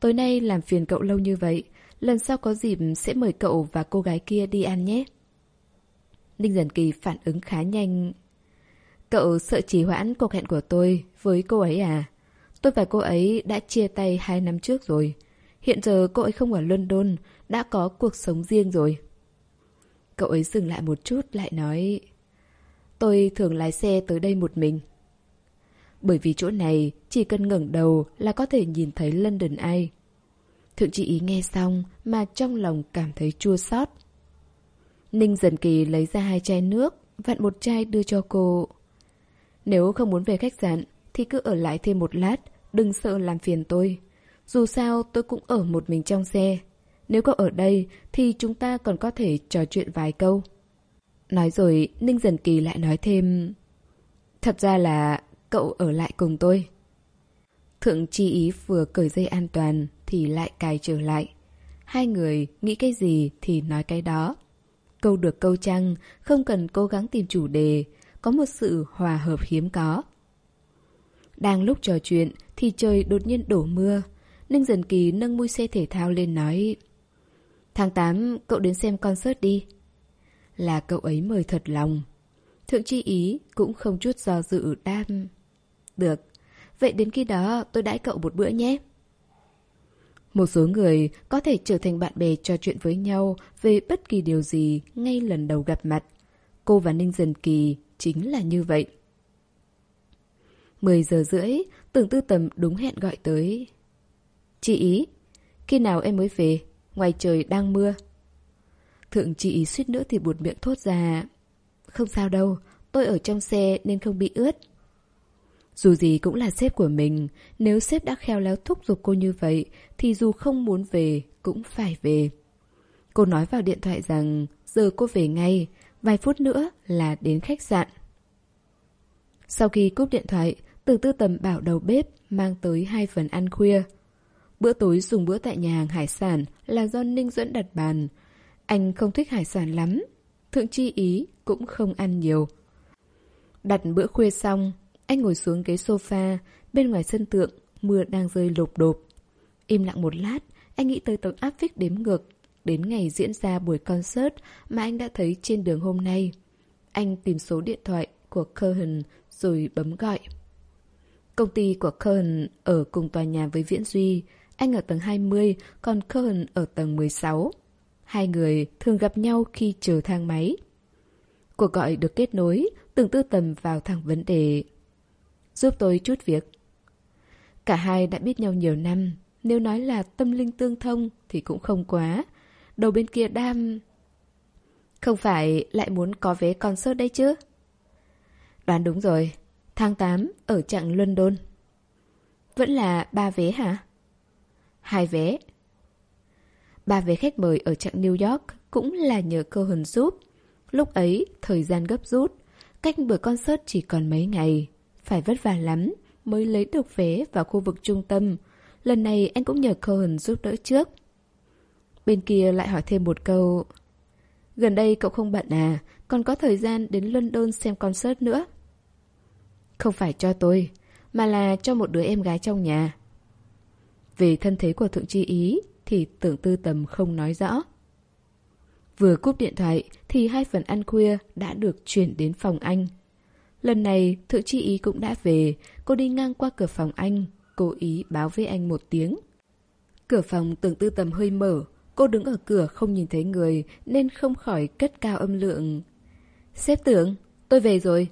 Tối nay làm phiền cậu lâu như vậy, lần sau có dịp sẽ mời cậu và cô gái kia đi ăn nhé. Ninh Dần Kỳ phản ứng khá nhanh. Cậu sợ trì hoãn cuộc hẹn của tôi với cô ấy à? Tôi và cô ấy đã chia tay hai năm trước rồi. Hiện giờ cô ấy không ở London, đã có cuộc sống riêng rồi. Cậu ấy dừng lại một chút lại nói Tôi thường lái xe tới đây một mình. Bởi vì chỗ này chỉ cần ngẩng đầu là có thể nhìn thấy London Eye. Thượng chị ý nghe xong mà trong lòng cảm thấy chua xót. Ninh dần kỳ lấy ra hai chai nước, vặn một chai đưa cho cô. Nếu không muốn về khách sạn thì cứ ở lại thêm một lát, đừng sợ làm phiền tôi. Dù sao tôi cũng ở một mình trong xe. Nếu có ở đây thì chúng ta còn có thể trò chuyện vài câu. Nói rồi, Ninh Dần Kỳ lại nói thêm... Thật ra là cậu ở lại cùng tôi. Thượng chi ý vừa cởi dây an toàn thì lại cài trở lại. Hai người nghĩ cái gì thì nói cái đó. Câu được câu chăng, không cần cố gắng tìm chủ đề, có một sự hòa hợp hiếm có. Đang lúc trò chuyện thì trời đột nhiên đổ mưa. Ninh Dần Kỳ nâng mui xe thể thao lên nói Tháng 8 cậu đến xem concert đi Là cậu ấy mời thật lòng Thượng chi ý cũng không chút do dự đam được Vậy đến khi đó tôi đãi cậu một bữa nhé Một số người có thể trở thành bạn bè trò chuyện với nhau về bất kỳ điều gì ngay lần đầu gặp mặt. Cô và Ninh Dần Kỳ chính là như vậy. 10 giờ rưỡi, tưởng tư tầm đúng hẹn gọi tới. Chị ý, khi nào em mới về? Ngoài trời đang mưa. Thượng chị ý suýt nữa thì buột miệng thốt ra. Không sao đâu, tôi ở trong xe nên không bị ướt. Dù gì cũng là sếp của mình, nếu sếp đã khéo léo thúc giục cô như vậy, thì dù không muốn về, cũng phải về. Cô nói vào điện thoại rằng giờ cô về ngay, vài phút nữa là đến khách sạn. Sau khi cúp điện thoại, từ tư tầm bảo đầu bếp mang tới hai phần ăn khuya. Bữa tối dùng bữa tại nhà hàng hải sản là do Ninh dẫn đặt bàn. Anh không thích hải sản lắm. Thượng chi ý cũng không ăn nhiều. Đặt bữa khuya xong, anh ngồi xuống ghế sofa, bên ngoài sân tượng, mưa đang rơi lộp đột. Im lặng một lát, anh nghĩ tới tấm áp phích đếm ngược, đến ngày diễn ra buổi concert mà anh đã thấy trên đường hôm nay. Anh tìm số điện thoại của Cohen rồi bấm gọi. Công ty của Cohen ở cùng tòa nhà với Viễn Duy, anh ở tầng 20, còn Cohen ở tầng 16. Hai người thường gặp nhau khi chờ thang máy. Cuộc gọi được kết nối, từng tư tầm vào thẳng vấn đề. Giúp tôi chút việc. Cả hai đã biết nhau nhiều năm, nếu nói là tâm linh tương thông thì cũng không quá. Đầu bên kia đam... Không phải lại muốn có vé concert đây chứ? Đoán đúng rồi, tháng 8 ở chặng London. Vẫn là ba vé hả? Hai vé. Ba vé khách mời ở chặng New York cũng là nhờ cơ hần giúp. Lúc ấy, thời gian gấp rút, cách buổi concert chỉ còn mấy ngày. Phải vất vả lắm mới lấy được vé vào khu vực trung tâm. Lần này anh cũng nhờ Cohen giúp đỡ trước. Bên kia lại hỏi thêm một câu. Gần đây cậu không bận à, còn có thời gian đến London xem concert nữa. Không phải cho tôi, mà là cho một đứa em gái trong nhà. Về thân thế của Thượng Chi Ý thì tưởng tư tầm không nói rõ. Vừa cúp điện thoại thì hai phần ăn khuya đã được chuyển đến phòng anh. Lần này Thượng Chi Ý cũng đã về, cô đi ngang qua cửa phòng anh, cố ý báo với anh một tiếng. Cửa phòng tưởng tư tầm hơi mở, cô đứng ở cửa không nhìn thấy người nên không khỏi cất cao âm lượng. xếp tưởng, tôi về rồi.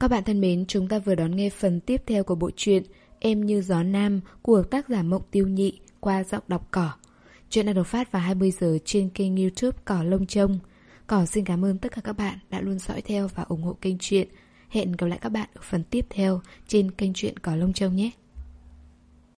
Các bạn thân mến, chúng ta vừa đón nghe phần tiếp theo của bộ truyện Em như gió nam của tác giả Mộng Tiêu Nhị qua giọng đọc cỏ. Chuyện đã được phát vào 20 giờ trên kênh youtube Cỏ Lông Trông. Cỏ, xin cảm ơn tất cả các bạn đã luôn dõi theo và ủng hộ kênh truyện. Hẹn gặp lại các bạn ở phần tiếp theo trên kênh truyện Cỏ Lông Trông nhé.